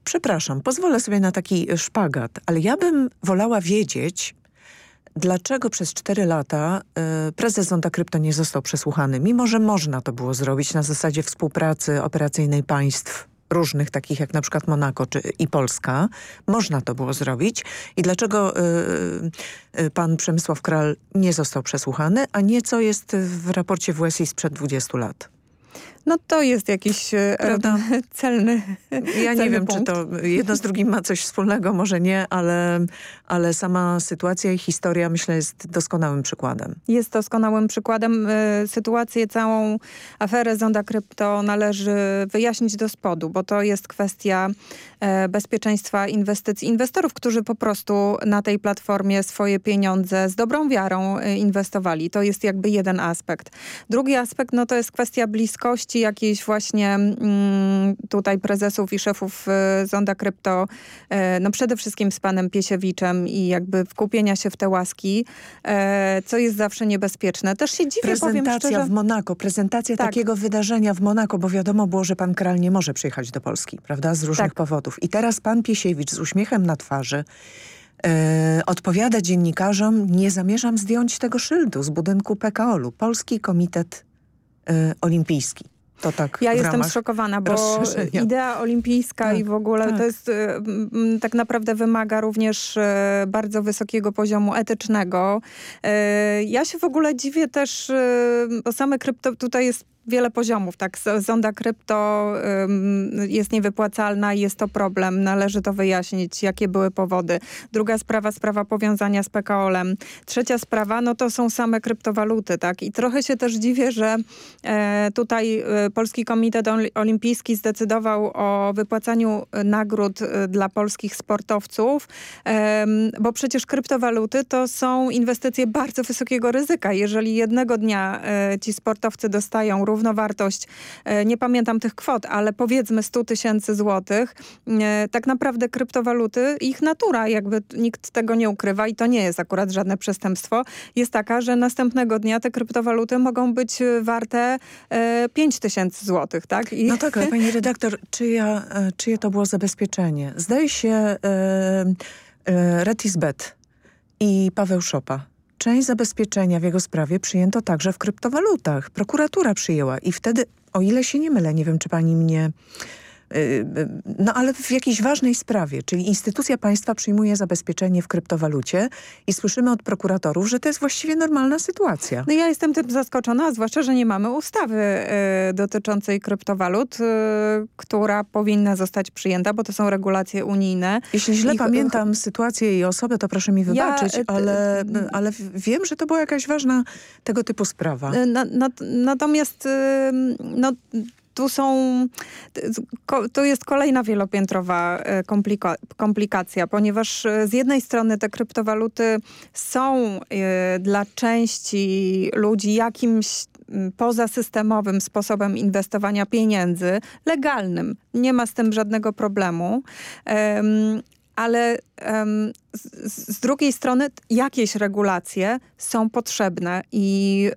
Przepraszam, pozwolę sobie na taki szpagat, ale ja bym wolała wiedzieć, dlaczego przez cztery lata y, prezes Zonda Krypto nie został przesłuchany, mimo że można to było zrobić na zasadzie współpracy operacyjnej państw różnych, takich jak na przykład Monako czy, i Polska, można to było zrobić. I dlaczego y, y, pan Przemysław Kral nie został przesłuchany, a nie co jest w raporcie WSI sprzed 20 lat? No to jest jakiś e, Prawda? celny Ja nie wiem, punkt. czy to jedno z drugim ma coś wspólnego, może nie, ale, ale sama sytuacja i historia myślę jest doskonałym przykładem. Jest doskonałym przykładem. E, sytuację, całą aferę Zonda Krypto należy wyjaśnić do spodu, bo to jest kwestia bezpieczeństwa inwestycji inwestorów, którzy po prostu na tej platformie swoje pieniądze z dobrą wiarą inwestowali. To jest jakby jeden aspekt. Drugi aspekt no to jest kwestia bliskości jakiejś właśnie mm, tutaj prezesów i szefów y, Zonda Krypto, no przede wszystkim z panem Piesiewiczem i jakby wkupienia się w te łaski, co jest zawsze niebezpieczne. Też się dziwię, Prezentacja szczerze, w Monako, prezentacja tak. takiego wydarzenia w Monako, bo wiadomo było, że pan Kral nie może przyjechać do Polski, prawda, z różnych tak. powodów. I teraz pan Piesiewicz z uśmiechem na twarzy Yy, odpowiada dziennikarzom, nie zamierzam zdjąć tego szyldu z budynku PKOL-u, Polski Komitet yy, Olimpijski. To tak ja jestem zszokowana, bo idea olimpijska tak, i w ogóle tak. to jest tak naprawdę wymaga również e, bardzo wysokiego poziomu etycznego. E, ja się w ogóle dziwię też, e, bo same krypto tutaj jest wiele poziomów. Tak, zonda krypto jest niewypłacalna i jest to problem. Należy to wyjaśnić, jakie były powody. Druga sprawa, sprawa powiązania z PKOL-em. Trzecia sprawa, no to są same kryptowaluty, tak. I trochę się też dziwię, że e, tutaj e, Polski Komitet Olimpijski zdecydował o wypłacaniu nagród e, dla polskich sportowców, bo przecież kryptowaluty to są inwestycje bardzo wysokiego ryzyka. Jeżeli jednego dnia ci sportowcy dostają równowartość, e, nie pamiętam tych kwot, ale powiedzmy 100 tysięcy złotych, e, tak naprawdę kryptowaluty, ich natura, jakby nikt tego nie ukrywa i to nie jest akurat żadne przestępstwo, jest taka, że następnego dnia te kryptowaluty mogą być warte 5 e, tysięcy złotych, tak? I... No tak, ale pani redaktor, czyja, czyje to było zabezpieczenie? Zdaje się e, e, Retisbet i Paweł Szopa Część zabezpieczenia w jego sprawie przyjęto także w kryptowalutach. Prokuratura przyjęła i wtedy, o ile się nie mylę, nie wiem czy pani mnie no ale w jakiejś ważnej sprawie, czyli instytucja państwa przyjmuje zabezpieczenie w kryptowalucie i słyszymy od prokuratorów, że to jest właściwie normalna sytuacja. No ja jestem tym zaskoczona, zwłaszcza, że nie mamy ustawy y, dotyczącej kryptowalut, y, która powinna zostać przyjęta, bo to są regulacje unijne. Jeśli źle pamiętam sytuację i osobę, to proszę mi wybaczyć, ja, ale, ale wiem, że to była jakaś ważna tego typu sprawa. Na, na, natomiast no, tu są, to jest kolejna wielopiętrowa e, komplika komplikacja, ponieważ e, z jednej strony te kryptowaluty są e, dla części ludzi jakimś pozasystemowym sposobem inwestowania pieniędzy, legalnym. Nie ma z tym żadnego problemu, ale z, drugiej strony jakieś regulacje są potrzebne i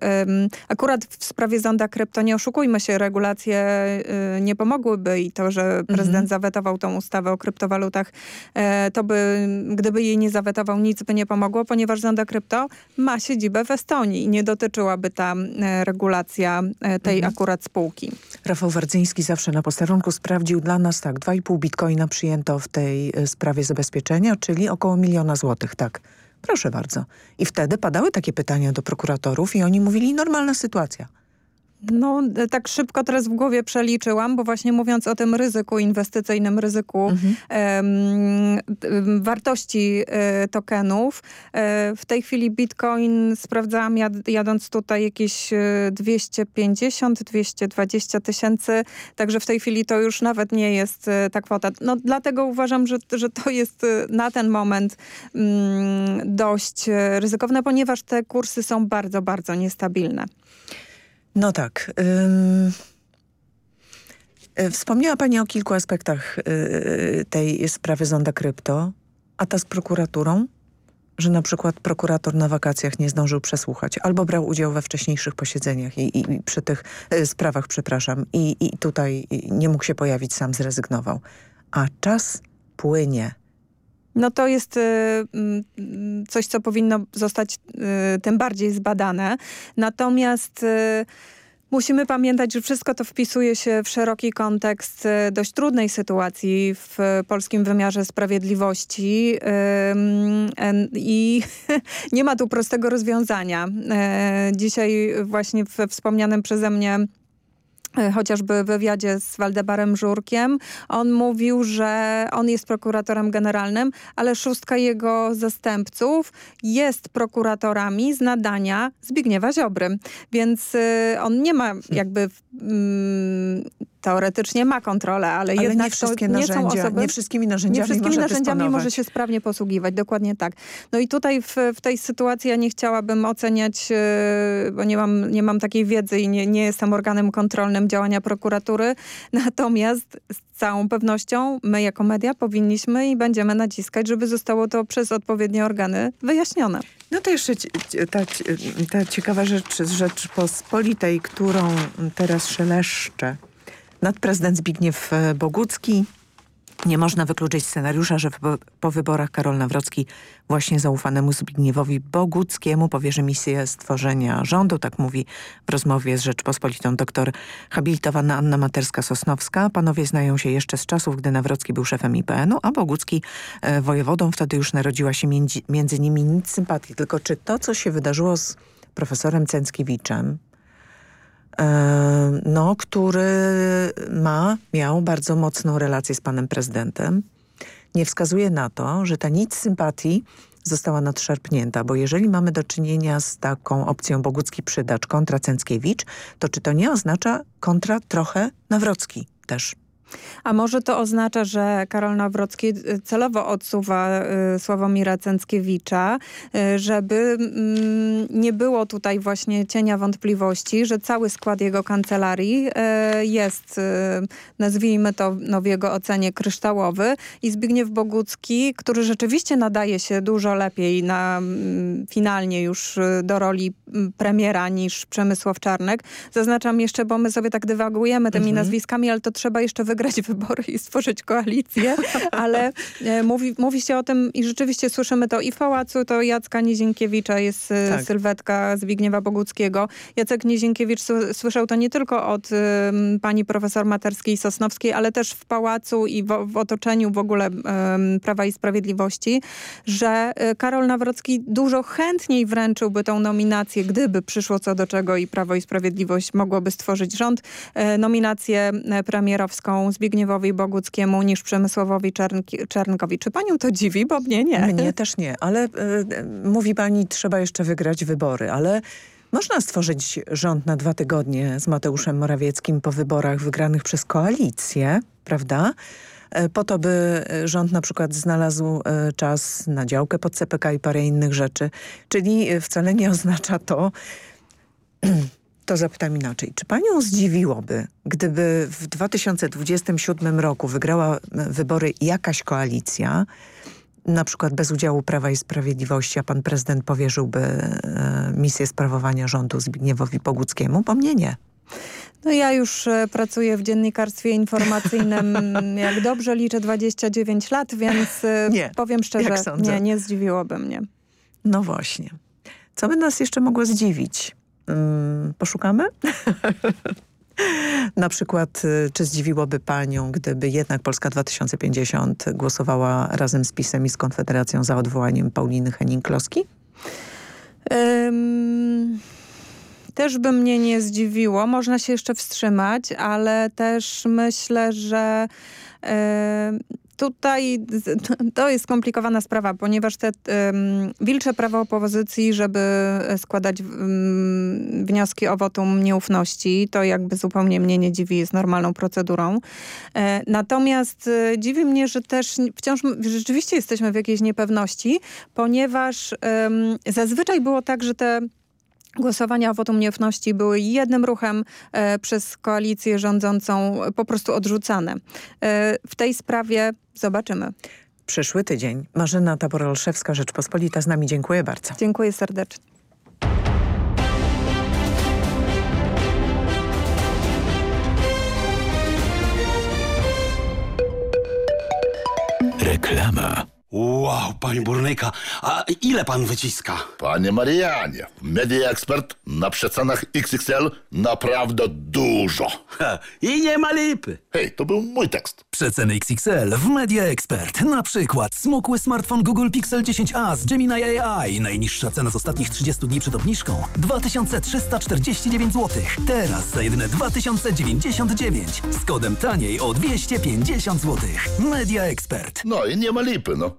akurat w sprawie zonda krypto nie oszukujmy się, regulacje y, nie pomogłyby i to, że mhm. prezydent zawetował tą ustawę o kryptowalutach, e, to by, gdyby jej nie zawetował, nic by nie pomogło, ponieważ zonda krypto ma siedzibę w Estonii i nie dotyczyłaby ta e, regulacja e, tej mhm. akurat spółki. Rafał Wardzyński zawsze na posterunku sprawdził dla nas tak, 2,5 bitcoina przyjęto w tej sprawie zabezpieczenia, czyli około miliona złotych, tak. Proszę bardzo. I wtedy padały takie pytania do prokuratorów i oni mówili normalna sytuacja. No, tak szybko teraz w głowie przeliczyłam, bo właśnie mówiąc o tym ryzyku inwestycyjnym, ryzyku mhm. em, wartości e, tokenów, e, w tej chwili Bitcoin sprawdzałam jad, jadąc tutaj jakieś 250-220 e, tysięcy, także w tej chwili to już nawet nie jest e, ta kwota. No, dlatego uważam, że, że to jest e, na ten moment mm, dość ryzykowne, ponieważ te kursy są bardzo, bardzo niestabilne. No tak. Ym, wspomniała Pani o kilku aspektach yy, tej sprawy Zonda Krypto, a ta z prokuraturą? Że na przykład prokurator na wakacjach nie zdążył przesłuchać albo brał udział we wcześniejszych posiedzeniach i, i, przy tych y, sprawach, przepraszam, i, i tutaj nie mógł się pojawić, sam zrezygnował. A czas płynie. No to jest y, y, coś, co powinno zostać y, tym bardziej zbadane. Natomiast Musimy pamiętać, że wszystko to wpisuje się w szeroki kontekst dość trudnej sytuacji w polskim wymiarze sprawiedliwości i nie ma tu prostego rozwiązania. E, dzisiaj właśnie w wspomnianym przeze mnie chociażby w wywiadzie z Waldebarem Żurkiem, on mówił, że on jest prokuratorem generalnym, ale szóstka jego zastępców jest prokuratorami z nadania Zbigniewa Ziobry. Więc y, on nie ma jakby mm, teoretycznie ma kontrolę, ale, ale jednak nie wszystkie to nie są osoby... Nie wszystkimi narzędziami, nie wszystkimi może, narzędziami może się sprawnie posługiwać, dokładnie tak. No i tutaj w, w tej sytuacji ja nie chciałabym oceniać, yy, bo nie mam, nie mam takiej wiedzy i nie, nie jestem organem kontrolnym działania prokuratury, natomiast z całą pewnością my jako media powinniśmy i będziemy naciskać, żeby zostało to przez odpowiednie organy wyjaśnione. No to jeszcze ta, ta ciekawa rzecz z Rzeczpospolitej, którą teraz szeleszczę Nadprezydent Zbigniew e, Bogucki. Nie można wykluczyć scenariusza, że po wyborach Karol Nawrocki właśnie zaufanemu Zbigniewowi Boguckiemu powierzy misję stworzenia rządu. Tak mówi w rozmowie z Rzeczpospolitą doktor habilitowana Anna Materska-Sosnowska. Panowie znają się jeszcze z czasów, gdy Nawrocki był szefem IPN-u, a Bogucki e, wojewodą. Wtedy już narodziła się między, między nimi nic sympatii. Tylko czy to, co się wydarzyło z profesorem Cęckiewiczem, no, który ma, miał bardzo mocną relację z panem prezydentem, nie wskazuje na to, że ta nic sympatii została nadszarpnięta, bo jeżeli mamy do czynienia z taką opcją Bogucki przydacz kontra Cęckiewicz, to czy to nie oznacza kontra trochę Nawrocki też? A może to oznacza, że Karol Nawrocki y, celowo odsuwa y, Sławomira Cęckiewicza, y, żeby mm, nie było tutaj właśnie cienia wątpliwości, że cały skład jego kancelarii jest, nazwijmy to no w jego ocenie, kryształowy i Zbigniew Bogucki, który rzeczywiście nadaje się dużo lepiej na mm, finalnie już do roli mm, premiera niż Przemysław Czarnek. Zaznaczam jeszcze, bo my sobie tak dywagujemy tymi mhm. nazwiskami, ale to trzeba jeszcze wygrać wygrać wybory i stworzyć koalicję, ale e, mówi, mówi się o tym i rzeczywiście słyszymy to i w Pałacu, to Jacka Nizienkiewicza jest e, tak. sylwetka Zbigniewa Boguckiego. Jacek Nizienkiewicz słyszał to nie tylko od pani profesor Materskiej-Sosnowskiej, ale też w Pałacu i w, w otoczeniu w ogóle Prawa i Sprawiedliwości, że e, Karol Nawrocki dużo chętniej wręczyłby tą nominację, gdyby przyszło co do czego i Prawo i Sprawiedliwość mogłoby stworzyć rząd, nominację premierowską Zbigniewowi Boguckiemu niż Przemysławowi Czernkowi. Czy panią to dziwi? Bo mnie nie. Mnie też nie, ale y, mówi pani, trzeba jeszcze wygrać wybory, ale... Można stworzyć rząd na dwa tygodnie z Mateuszem Morawieckim po wyborach wygranych przez koalicję, prawda? E, po to, by rząd na przykład znalazł czas na działkę pod CPK i parę innych rzeczy. Czyli wcale nie oznacza to, to zapytam inaczej. Czy panią zdziwiłoby, gdyby w 2027 roku wygrała e, wybory jakaś koalicja, na przykład bez udziału Prawa i Sprawiedliwości, a pan prezydent powierzyłby e, misję sprawowania rządu Zbigniewowi Poguckiemu? Po mnie nie. No ja już e, pracuję w dziennikarstwie informacyjnym, jak dobrze liczę 29 lat, więc nie, powiem szczerze, nie, nie zdziwiłoby mnie. No właśnie. Co by nas jeszcze mogło zdziwić? Poszukamy? Na przykład, y, czy zdziwiłoby panią, gdyby jednak Polska 2050 głosowała razem z PiSem i z Konfederacją za odwołaniem Pauliny Henning-Kloski? Um, też by mnie nie zdziwiło. Można się jeszcze wstrzymać, ale też myślę, że tutaj to jest skomplikowana sprawa, ponieważ te um, wilcze prawo opozycji, żeby składać um, wnioski o wotum nieufności, to jakby zupełnie mnie nie dziwi, jest normalną procedurą. E, natomiast e, dziwi mnie, że też wciąż rzeczywiście jesteśmy w jakiejś niepewności, ponieważ um, zazwyczaj było tak, że te Głosowania o wotum nieufności były jednym ruchem e, przez koalicję rządzącą po prostu odrzucane. E, w tej sprawie zobaczymy. Przyszły tydzień. Marzena Tabor-Olszewska, Rzeczpospolita z nami. Dziękuję bardzo. Dziękuję serdecznie. Reklama. Wow, panie burnyka, a ile pan wyciska? Panie Marianie, Media Expert na przecenach XXL naprawdę dużo. Ha, I nie ma lipy. Hej, to był mój tekst. Przeceny XXL w Media Expert. Na przykład smukły smartfon Google Pixel 10a z Gemini AI. Najniższa cena z ostatnich 30 dni przed obniżką 2349 zł. Teraz za jedyne 2099 z kodem taniej o 250 zł. Media Expert. No i nie ma lipy, no.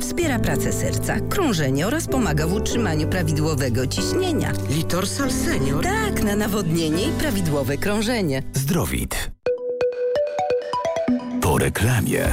wspiera pracę serca, krążenie oraz pomaga w utrzymaniu prawidłowego ciśnienia. Litorsal Senior? Tak, na nawodnienie i prawidłowe krążenie. Zdrowit. Po reklamie.